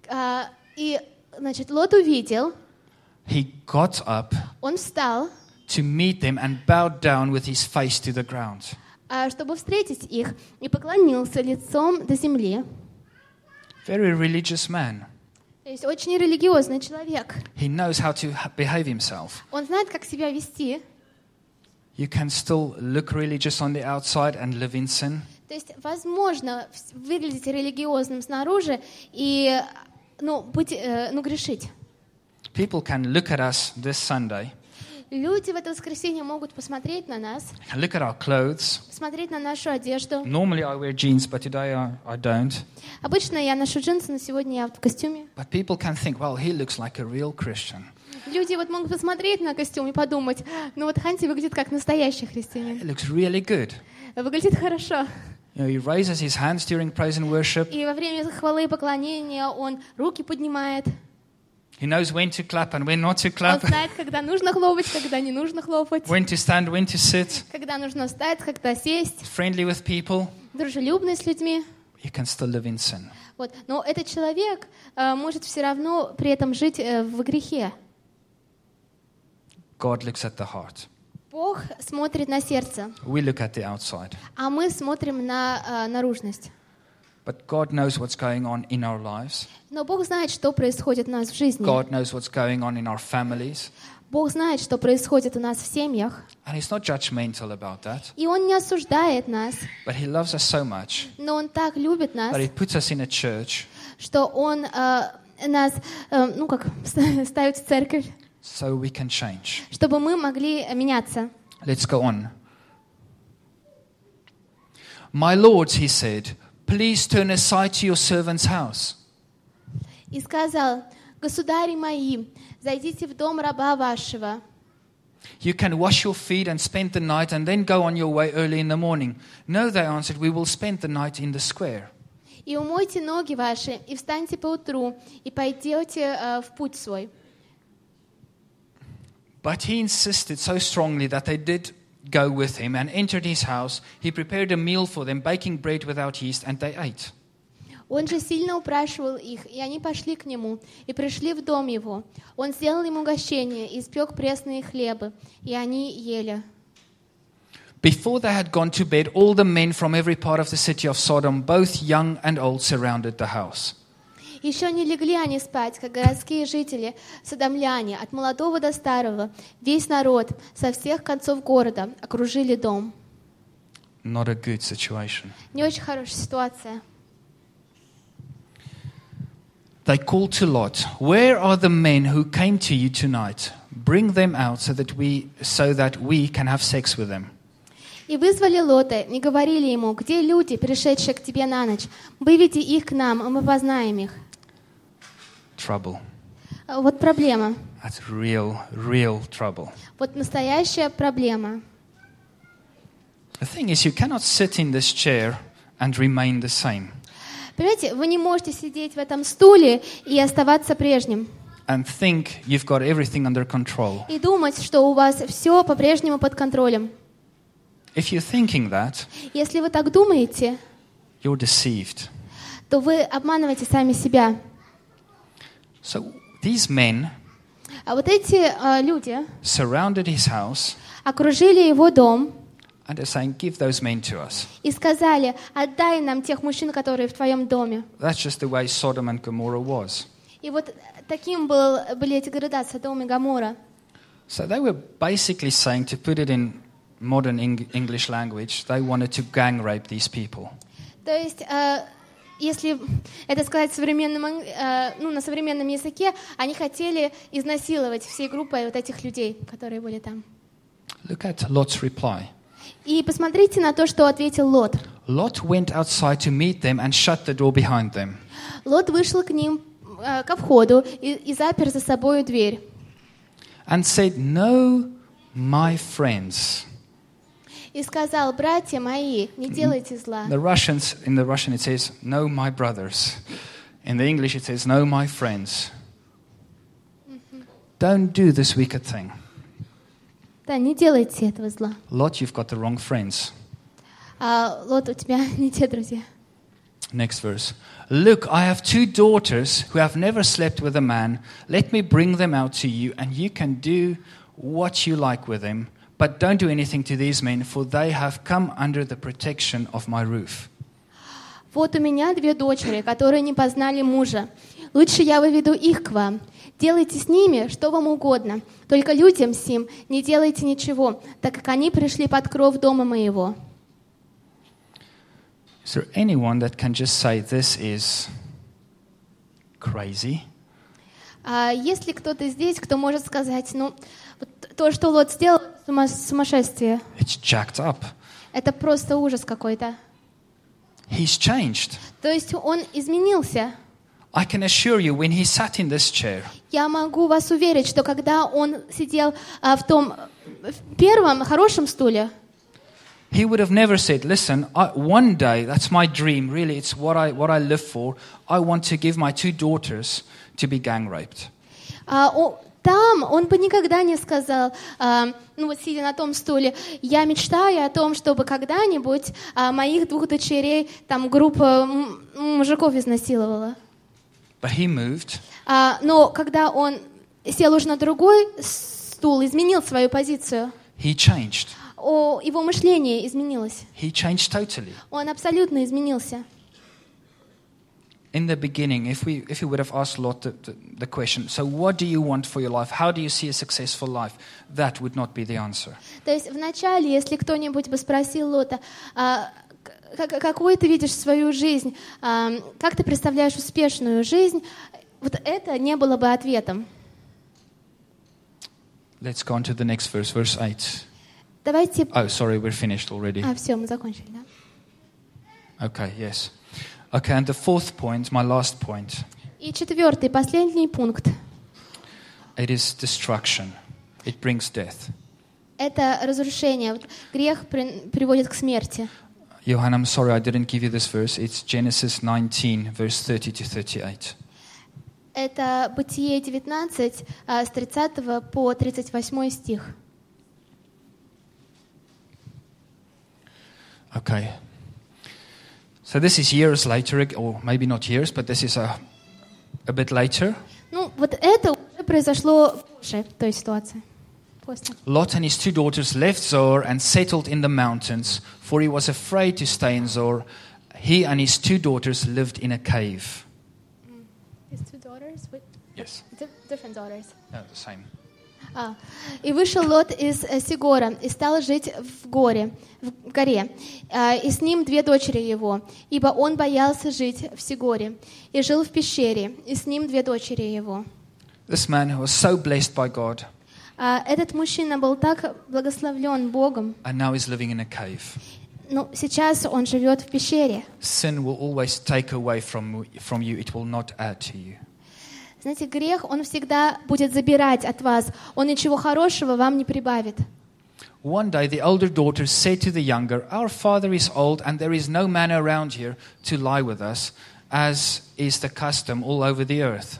А, и, значит, Лот увидел, he got up он встал, to meet them and bowed down with his face to the ground. А, чтобы встретить их, и поклонился лицом до земли. Very religious man. То есть очень религиозный человек. He knows how to ha- behave himself. Он знает, как себя вести. You can still look religious on the outside and live in sin. То есть возможно выглядеть религиозным снаружи и ну, быть, э, ну, грешить. People can look at us this Sunday, Люди в это воскресенье могут посмотреть на нас, look at our clothes. посмотреть на нашу одежду. Normally I wear jeans, but today I, I don't. Обычно я ношу джинсы, но сегодня я в костюме. But people can think, well, he looks like a real Christian. Люди вот могут посмотреть на костюм и подумать, ну вот Ханти выглядит как настоящий He христианин. looks really good. Выглядит хорошо. You know, he raises his hands during praise and worship. И во время хвалы и поклонения он руки поднимает. He knows when to clap and when not to Он clap, знает, когда нужно хлопать, когда не нужно хлопать. when to stand, when to sit. Когда нужно встать, когда сесть. Friendly with people. Дружелюбный с людьми. You can still live in sin. Вот. Но этот человек э, может все равно при этом жить э, в грехе. God looks at the heart. Бог смотрит на сердце, We look at the outside. а мы смотрим на э, наружность. But God knows what's going on in our lives. Но Бог знает, что происходит у нас в жизни. God knows what's going on in our families. Бог знает, что происходит у нас в семьях. And He's not judgmental about that. И Он не осуждает нас, But He loves us so much но Он так любит нас, that He puts us in a church что Он э, нас, э, ну как, *laughs* ставит в церковь, so we can change. чтобы мы могли меняться. Let's go on. My lords, he said, please turn aside to your servant's house. И сказал, государи мои, зайдите в дом раба вашего. You can wash your feet and spend the night and then go on your way early in the morning. No, they answered, we will spend the night in the square. И умойте ноги ваши, и встаньте поутру, и пойдете э, в путь свой. But he insisted so strongly that they did go with him and entered his house. He prepared a meal for them, baking bread without yeast, and they ate. Он же сильно упрашивал их, и они пошли к нему, и пришли в дом его. Он сделал им угощение, испек пресные хлебы, и они ели. Before they had gone to bed, all the men from every part of the city of Sodom, both young and old, surrounded the house. Еще не легли они спать, как городские жители, содомляне, от молодого до старого, весь народ со всех концов города окружили дом. Not a good situation. Не очень хорошая ситуация. They called to Lot, "Where are the men who came to you tonight? Bring them out so that we so that we can have sex with them." И вызвали Лота, и говорили ему, где люди, пришедшие к тебе на ночь? Выведи их к нам, а мы познаем их. Trouble. А Вот проблема. That's real, real trouble. Вот настоящая проблема. The thing is, you cannot sit in this chair and remain the same Понимаете, вы не можете сидеть в этом стуле и оставаться прежним. and think you've got everything under control. И думать, что у вас все по-прежнему под контролем. If you're thinking that, Если вы так думаете, you're deceived. то вы обманываете сами себя. So these men А вот эти а, люди surrounded his house окружили его дом and they're saying, Give those men to us. и сказали, отдай нам тех мужчин, которые в твоем доме. That's just the way Sodom and Gomorrah was. И вот таким был, были эти города, Содом и Гамора. So they were basically saying, to put it in modern Eng- English language, they wanted to gang rape these people. То есть, э, если это сказать современным, э, ну, на современном языке, они хотели изнасиловать всей группой вот этих людей, которые были там. Look at Lot's reply. И посмотрите на то, что ответил Лот. Lot went outside to meet them and shut the door behind them. Лот вышел к ним э, ко входу и, и запер за собой дверь. and said, No, my friends. И сказал, братья мои, не делайте зла. The Russians, in the Russian it says, No, my brothers. In the English it says, No, my friends. Don't do this wicked thing. Да, не делайте этого зла. Lot, you've got the wrong friends. А, Лот, у тебя *laughs* не те друзья. Next verse. Look, I have two daughters who have never slept with a man. Let me bring them out to you, and you can do what you like with them. But don't do anything to these men, for they have come under the protection of my roof. Вот у меня две дочери, которые не познали мужа. Лучше я выведу их к вам. Делайте с ними что вам угодно. Только людям сим не делайте ничего, так как они пришли под кров дома моего. Is there anyone that can just say this is crazy? А есть ли кто-то здесь, кто может сказать, ну, то, что Лот сделал, сума- сумасшествие. It's jacked up. Это просто ужас какой-то. He's changed. То есть он изменился. I can assure you, when he sat in this chair, Я могу вас уверить, что когда он сидел а, в том в первом хорошем стуле, he would have never said, Listen, I, one day, that's my dream, really, it's what I, what I live for. I want to give my two daughters to be gang raped. а, о- там он бы никогда не сказал, а, ну вот сидя на том стуле, я мечтаю о том, чтобы когда-нибудь а, моих двух дочерей там группа мужиков изнасиловала. But he moved. А, но когда он сел уже на другой стул, изменил свою позицию, He changed. о, его мышление изменилось. He changed totally. Он абсолютно изменился. In the beginning, if we, if we would have asked Lot the, the, the question, so what do you want for your life? How do you see a successful life? That would not be the answer. То есть вначале, если кто-нибудь бы спросил Лота, а, к- к- какой ты видишь свою жизнь, а, как ты представляешь успешную жизнь, вот это не было бы ответом. Let's go on to the next verse, verse 8. Давайте... Oh, sorry, we're finished already. А, все, мы закончили, да? Okay, yes. Okay, and the fourth point, my last point, И четвертый, последний пункт. it is destruction. It brings death. Это разрушение. Вот Грех при- приводит к смерти. Johan, I'm sorry I didn't give you this verse. It's Genesis 19, verse 30 to 38. Это Бытие 19, а, с 30 по 38 стих. Okay. So this is years later, or maybe not years, but this is a, a bit later. Ну, вот это уже произошло позже в той ситуации. После. Lot and his two daughters left Zoar and settled in the mountains, for he was afraid to stay in Zoar. He and his two daughters lived in a cave. Yes, Different daughters. no, the same. А, и вышел Лот из э, Сигора и стал жить в горе, в горе, А, и с ним две дочери его, ибо он боялся жить в Сигоре, и жил в пещере, и с ним две дочери его. This man was so blessed by God, А, этот мужчина был так благословлен Богом, and now he's living in a cave. но сейчас он живет в пещере. Sin will always take away from, from you, it will not add to you. Знаете, грех, он всегда будет забирать от вас, он ничего хорошего вам не прибавит. One day the older daughter said to the younger, Our father is old, and there is no man around here to lie with us, as is the custom all over the earth.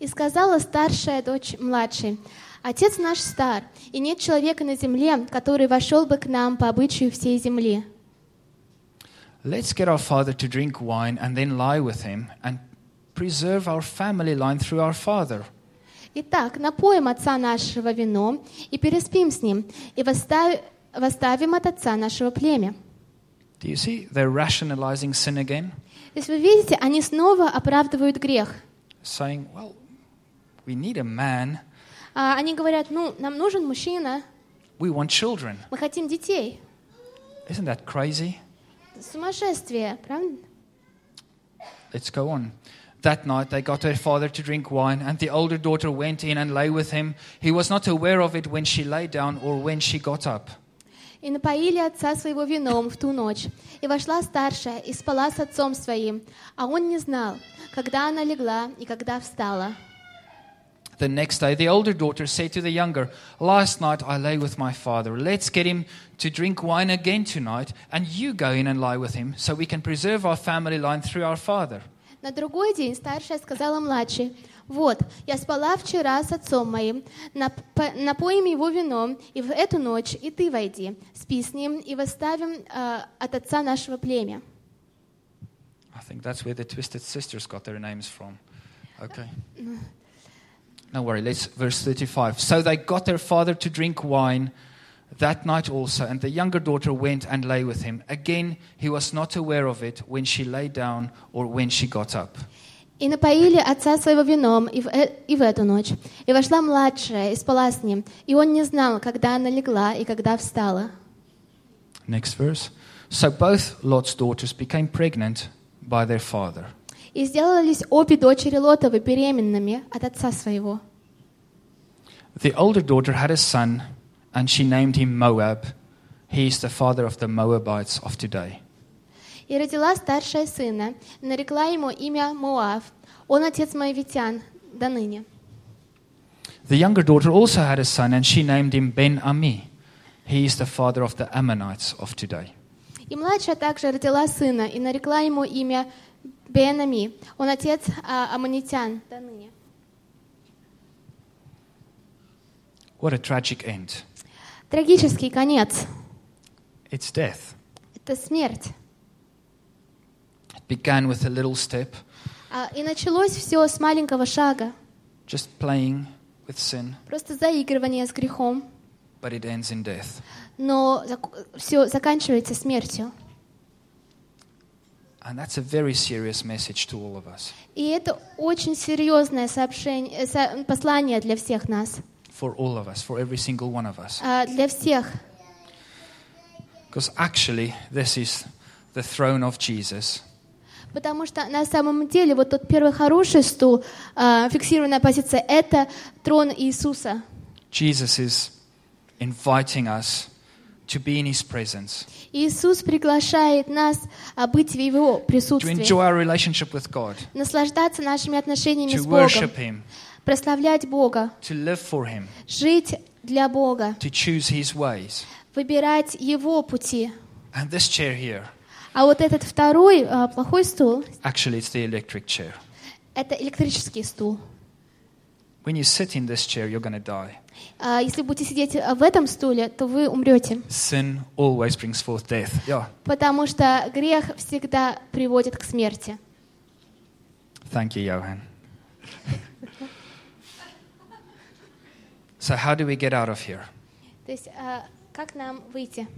И сказала старшая дочь младшей, «Отец наш стар, и нет человека на земле, который вошел бы к нам по обычаю всей земли. Let's get our father to drink wine and then lie with him and preserve our family line through our father. Итак, напоим отца нашего вином и переспим с ним, и восстав- восставим от отца нашего племя». Do you see? They're rationalizing sin again, То есть вы видите, они снова оправдывают грех. saying, Well, we need a man, А они говорят, ну, нам нужен мужчина, we want children. мы хотим детей. Isn't that crazy? Сумасшествие, правда? Let's go on. That night they got their father to drink wine, and the older daughter went in and lay with him. He was not aware of it when she lay down or when she got up. И напоили отца своего вином в ту ночь. И вошла старшая и спала с отцом своим, а он не знал, когда она легла и когда встала. The next day, the older daughter said to the younger, Last night I lay with my father. Let's get him to drink wine again tonight, and you go in and lie with him, so we can preserve our family line through our father. На другой день старшая сказала младшей, «Вот, я спала вчера с отцом моим, нап- напоим его вином, и в эту ночь и ты войди, спи с ним, и восставим э, от отца нашего племя». I think that's where the Twisted Sisters got their names from. Okay. No worry, let's verse 35. So they got their father to drink wine that night also, and the younger daughter went and lay with him. Again, he was not aware of it when she lay down or when she got up. И напоили отца своего вином и в, э- и в эту ночь. И вошла младшая и спала с ним. И он не знал, когда она легла и когда встала. Next verse. So both Lot's daughters became pregnant by their father. И сделались обе дочери Лотовы беременными от отца своего. The older daughter had a son, and she named him Moab. He is the father of the Moabites of today. И родила старшая сына, и нарекла ему имя Моав. Он отец моавитян до ныне. The younger daughter also had a son, and she named him Ben Ami. He is the father of the Ammonites of today. И младшая также родила сына, и нарекла ему имя Бенами. Он отец а, аммонитян до ныне. What a tragic end. Трагический конец. It's death. Это смерть. It began with a little step, А, И началось все с маленького шага. just playing with sin, Просто заигрывание с грехом. but it ends in death. Но все заканчивается смертью. And that's a very serious message to all of us. И это очень серьезное сообщение, э, послание для всех нас. For all of us, for every single one of us. А, Для всех. Because actually, this is the throne of Jesus. Потому что на самом деле вот тот первый хороший стул, а, фиксированная позиция, это трон Иисуса. Jesus is inviting us to be in His presence, Иисус приглашает нас а, быть в Его to присутствии, enjoy our relationship with God, наслаждаться нашими отношениями to с Богом, worship Him, прославлять Бога, to live for Him, жить для Бога, to choose His ways. выбирать Его пути. And this chair here, А вот этот второй а, плохой стул, actually, it's the electric chair. это электрический стул. When you sit in this chair, you're going to die. А, Если будете сидеть а, в этом стуле, то вы умрете. Sin always brings forth death. Yeah. Потому что грех всегда приводит к смерти. Thank you, Johan. So, how do we get out of here? То есть, а, как нам выйти?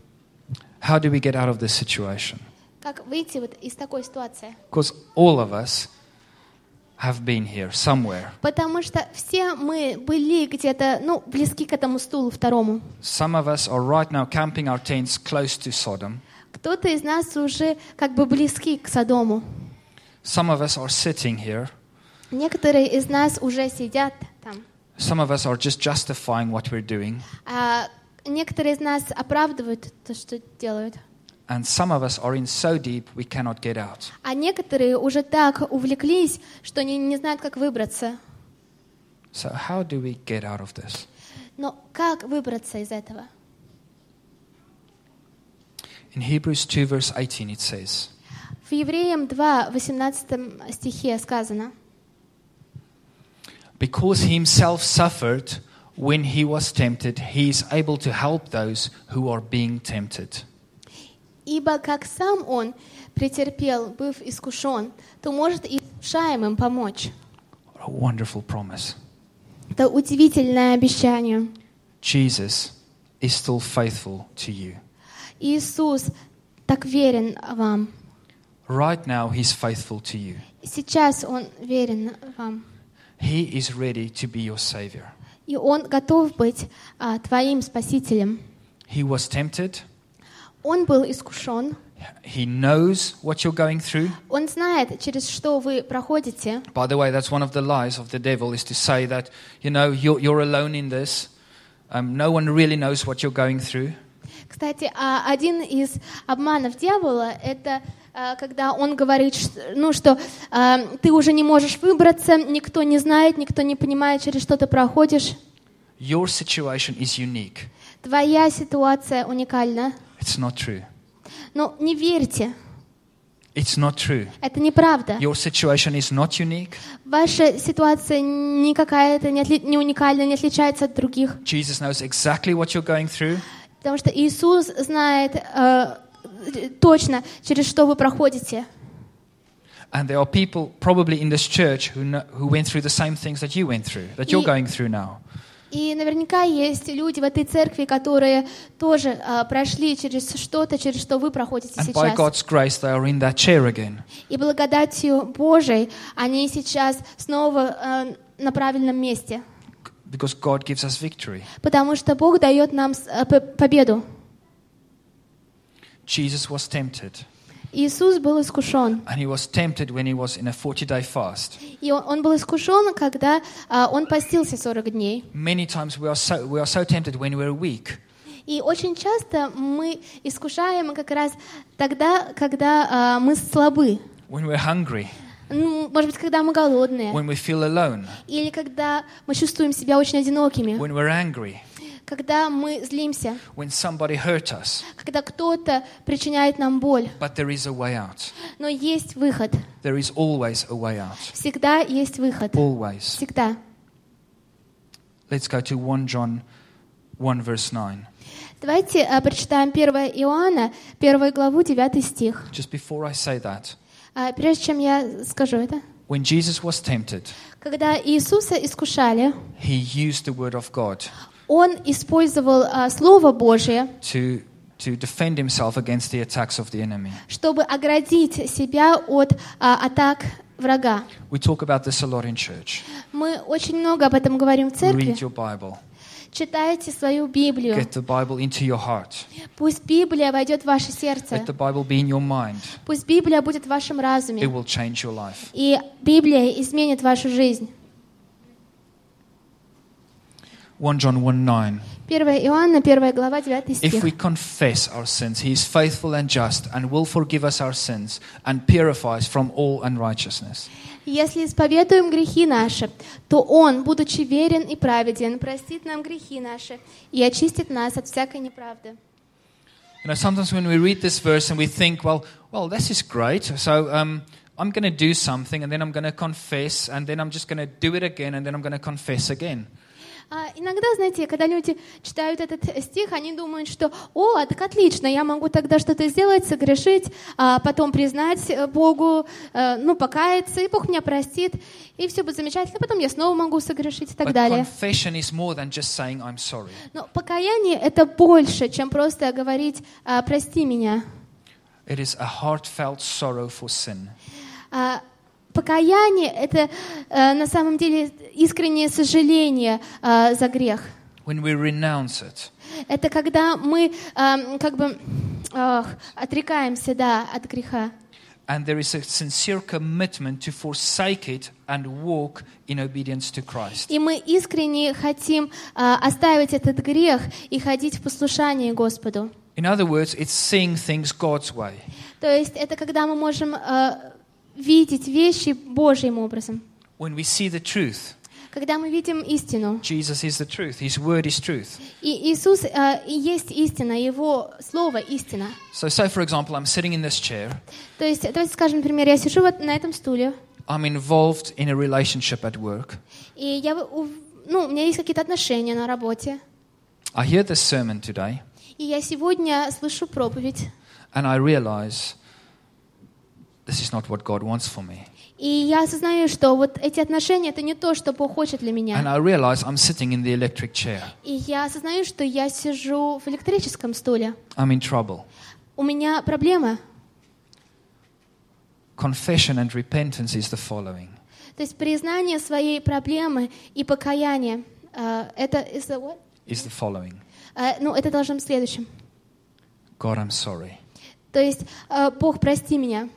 How do we get out of this situation? Как выйти вот из такой ситуации? Because all of us have been here somewhere. Потому что все мы были где-то, ну, близки к этому стулу второму. Some of us are right now camping our tents close to Sodom. Кто-то из нас уже как бы близки к Содому. Some of us are sitting here. Некоторые из нас уже сидят там. Some of us are just justifying what we're doing. А некоторые из нас оправдывают то, что делают. And some of us are in so deep we cannot get out. А некоторые уже так увлеклись, что они не знают, как выбраться. So, how do we get out of this? Но как выбраться из этого? In Hebrews 2, verse 18, it says, В Евреям 2, 18 стихе сказано, Because he himself suffered when he was tempted, he is able to help those who are being tempted. «Ибо как сам он претерпел, быв искушен, то может и искушаемым помочь». What a wonderful promise. Это удивительное обещание. Jesus is still faithful to you. Иисус так верен вам. Right now, he's faithful to you. Сейчас Он верен вам. He is ready to be your Savior. И Он готов быть а, твоим Спасителем. He was tempted, Он был искушен. he knows what you're going through. Он знает, через что вы проходите. By the way, that's one of the lies of the devil is to say that, you know, you're, you're alone in this. Um, no one really knows what you're going through. Кстати, а один из обманов дьявола – это а, когда он говорит, ну, что а, ты уже не можешь выбраться, никто не знает, никто не понимает, через что ты проходишь. Your situation is unique. Твоя ситуация уникальна. It's not true. Но не верьте, It's not true. это неправда. Your situation is not unique. Ваша ситуация не какая-то, не, отли- не уникальна, не отличается от других. Jesus knows exactly what you're going through. Потому что Иисус знает э, точно, через что вы проходите. And there are people probably in this church who, know, who went through the same things that you went through, that you're going through now. И наверняка есть люди в этой церкви, которые тоже а, прошли через что-то, через что вы проходите And by сейчас. God's grace, they are in that chair again. И благодатью Божией они сейчас снова а, на правильном месте. Because God gives us victory. Потому что Бог дает нам победу. Jesus was tempted. Иисус был искушен. And he was tempted when he was in a 40 day fast. И он, он был искушен, когда а, он постился 40 дней. Many times we are so, we are so tempted when we're weak. И очень часто мы искушаем как раз тогда, когда а, мы слабы. when we're hungry, Ну, может быть, когда мы голодные. when we feel alone, Или когда мы чувствуем себя очень одинокими. when we're angry, Когда мы злимся. when somebody hurt us. Когда кто-то причиняет нам боль. But there is a way out. Но есть выход. There is always a way out. Всегда есть выход. Always. Всегда. Let's go to 1 John 1 verse 9. Давайте а, прочитаем 1 Иоанна, 1 главу, 9 стих. Just before I say that, А, Прежде чем я скажу это. when Jesus was tempted, Когда Иисуса искушали, he used the word of God Он использовал а, Слово Божие, to, to defend himself against the attacks of the enemy. чтобы оградить себя от а, атак врага. We talk about this a lot in church. Мы очень много об этом говорим в церкви. Read your Bible. Читайте свою Библию. Get the Bible into your heart. Пусть Библия войдет в ваше сердце. Let the Bible be in your mind. Пусть Библия будет в вашем It разуме. will change your life. И Библия изменит вашу жизнь. 1 John 1 9. 1 Иоанна, 1 глава, 9 If стих. we confess our sins, he is faithful and just and will forgive us our sins and purify us from all unrighteousness. Если исповедуем грехи наши, то Он, будучи верен и праведен, простит нам грехи наши и очистит нас от всякой неправды. You know, sometimes when we read this verse and we think, well, well, this is great. So um, I'm going to do something and then I'm going to confess and then I'm just going to do it again and then I'm going to confess again. А, Иногда, знаете, когда люди читают этот стих, они думают, что «О, так отлично, я могу тогда что-то сделать, согрешить, а потом признать э, Богу, э, ну, покаяться, и Бог меня простит, и все будет замечательно, потом я снова могу согрешить и так But далее». saying. Но покаяние — это больше, чем просто говорить а, «прости меня». It is a heartfelt sorrow for sin. А, Покаяние — это э, на самом деле искреннее сожаление а, за грех. When we renounce it, Это когда мы ам, как бы ах, отрекаемся да, от греха. and there is a sincere commitment to forsake it and walk in obedience to Christ. И мы искренне хотим а, оставить этот грех и ходить в послушании Господу. In other words, it's seeing things God's way. То есть это когда мы можем а, видеть вещи Божьим образом. When we see the truth, Когда мы видим истину. Jesus is the truth, His word is truth. И Иисус и есть истина, Его Слово истина. So, say for example, I'm sitting in this chair, То есть, давайте скажем, например, я сижу вот на этом стуле, I'm involved in a relationship at work. и я, ну, у меня есть какие-то отношения на работе. I hear this sermon today, И я сегодня слышу проповедь, and I realize this is not what God wants for me. и я осознаю, что вот эти отношения — это не то, что Бог хочет для And меня. I realize I'm sitting in the electric chair. И я осознаю, что я сижу в электрическом стуле. I'm in trouble. У меня проблема. Confession and repentance is the following То есть признание своей проблемы и покаяние э, — это is the what? is the following. Э, ну, это должно быть следующим. God, I'm sorry. То есть, э, Бог, прости меня.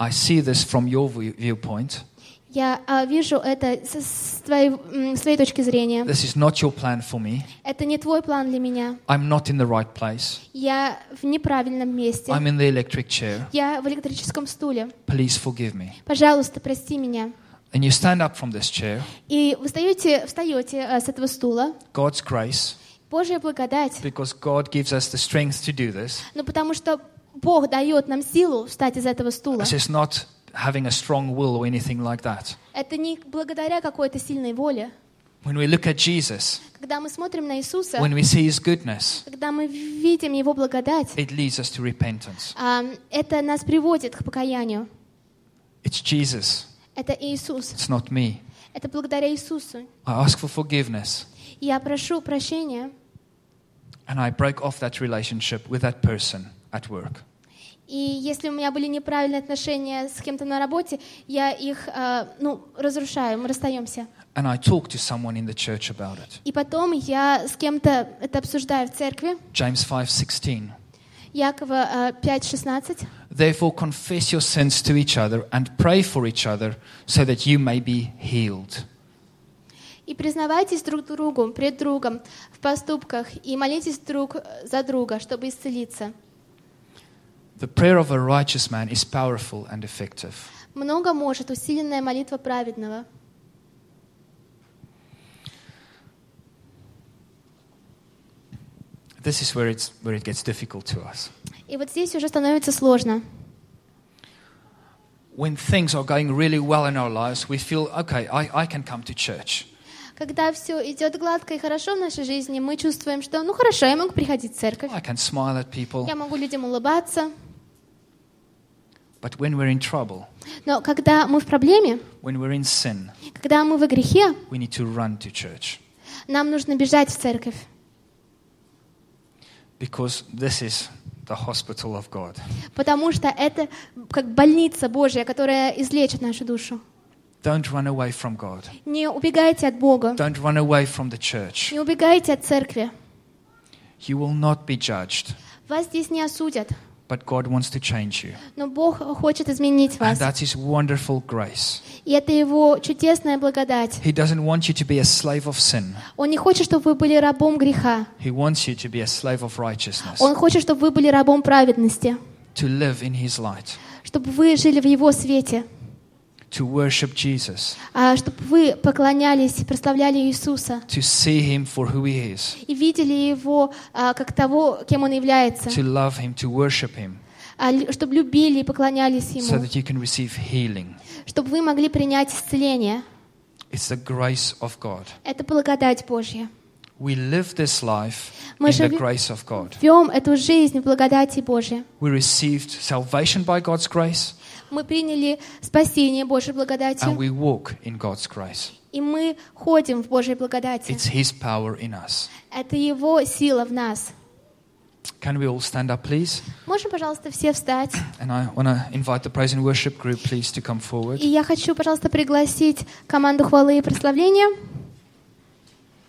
I see this from your view- viewpoint. Я э, вижу это с, с твоей, с твоей точки зрения. This is not your plan for me. Это не твой план для меня. I'm not in the right place. Я в неправильном месте. I'm in the electric chair. Я в электрическом стуле. Please forgive me. Пожалуйста, прости меня. And you stand up from this chair. И вы встаете, встаете э, с этого стула. God's grace, Божья благодать. because God gives us the strength to do this. Ну, потому что Бог дает нам силу встать из этого стула. This is not having a strong will or anything like that. Это не благодаря какой-то сильной воле. When we look at Jesus, Когда мы смотрим на Иисуса, when we see His goodness, когда мы видим Его благодать, it leads us to repentance. а, это нас приводит к покаянию. It's Jesus, Это Иисус. it's not me. Это благодаря Иисусу. I ask for forgiveness. Я прошу прощения, And I break off that relationship with that person At work. и если у меня были неправильные отношения с кем-то на работе, я их э, ну, разрушаю, мы расстаемся. And I talk to someone in the church about it. И потом я с кем-то это обсуждаю в церкви. James 5:16. Якова э, 5.16. Therefore confess your sins to each other and pray for each other so that you may be healed. И признавайтесь друг другу, пред другом в поступках, и молитесь друг за друга, чтобы исцелиться. The prayer of a righteous man is powerful and effective. Много может усиленная молитва праведного. This is where it's where it gets difficult to us. И вот здесь уже становится сложно. When things are going really well in our lives, we feel, okay, I, I can come to church. Когда все идет гладко и хорошо в нашей жизни, мы чувствуем, что ну хорошо, я могу приходить в церковь, I can smile at people. я могу людям улыбаться. But when we're in trouble, Но когда мы в проблеме, when we're in sin, когда мы во грехе, we need to run to church. нам нужно бежать в церковь. Because this is the hospital of God. Потому что это как больница Божья, которая излечит нашу душу. Don't run away from God. Не убегайте от Бога, Don't run away from the church. не убегайте от церкви. You will not be judged, Вас здесь не осудят, but God wants to change you. но Бог хочет изменить And вас. that's His wonderful grace. И это Его чудесная благодать. He doesn't want you to be a slave of sin. Он не хочет, чтобы вы были рабом греха. He wants you to be a slave of righteousness, Он хочет, чтобы вы были рабом праведности, to live in His light, чтобы вы жили в Его свете, to worship Jesus, а чтобы вы поклонялись прославляли Иисуса to see Him for who He is, и видели Его а, как того, кем Он является, to love Him, to worship Him, а, чтобы любили и поклонялись so Ему, that you can receive healing. чтобы вы могли принять исцеление. It's the grace of God. Это благодать Божья. We live this life Мы in the живем- grace of God. Вем эту жизнь в благодати Божьей. We received salvation by God's grace, Мы приняли спасение Божьей and благодатью, we walk in God's grace. и мы ходим в Божьей благодати. It's His power in us. Это Его сила в нас. Can we all stand up, please? Можем, пожалуйста, все встать? And I want to invite the praise and worship group, please, to come forward. И я хочу, пожалуйста, пригласить команду хвалы и прославления.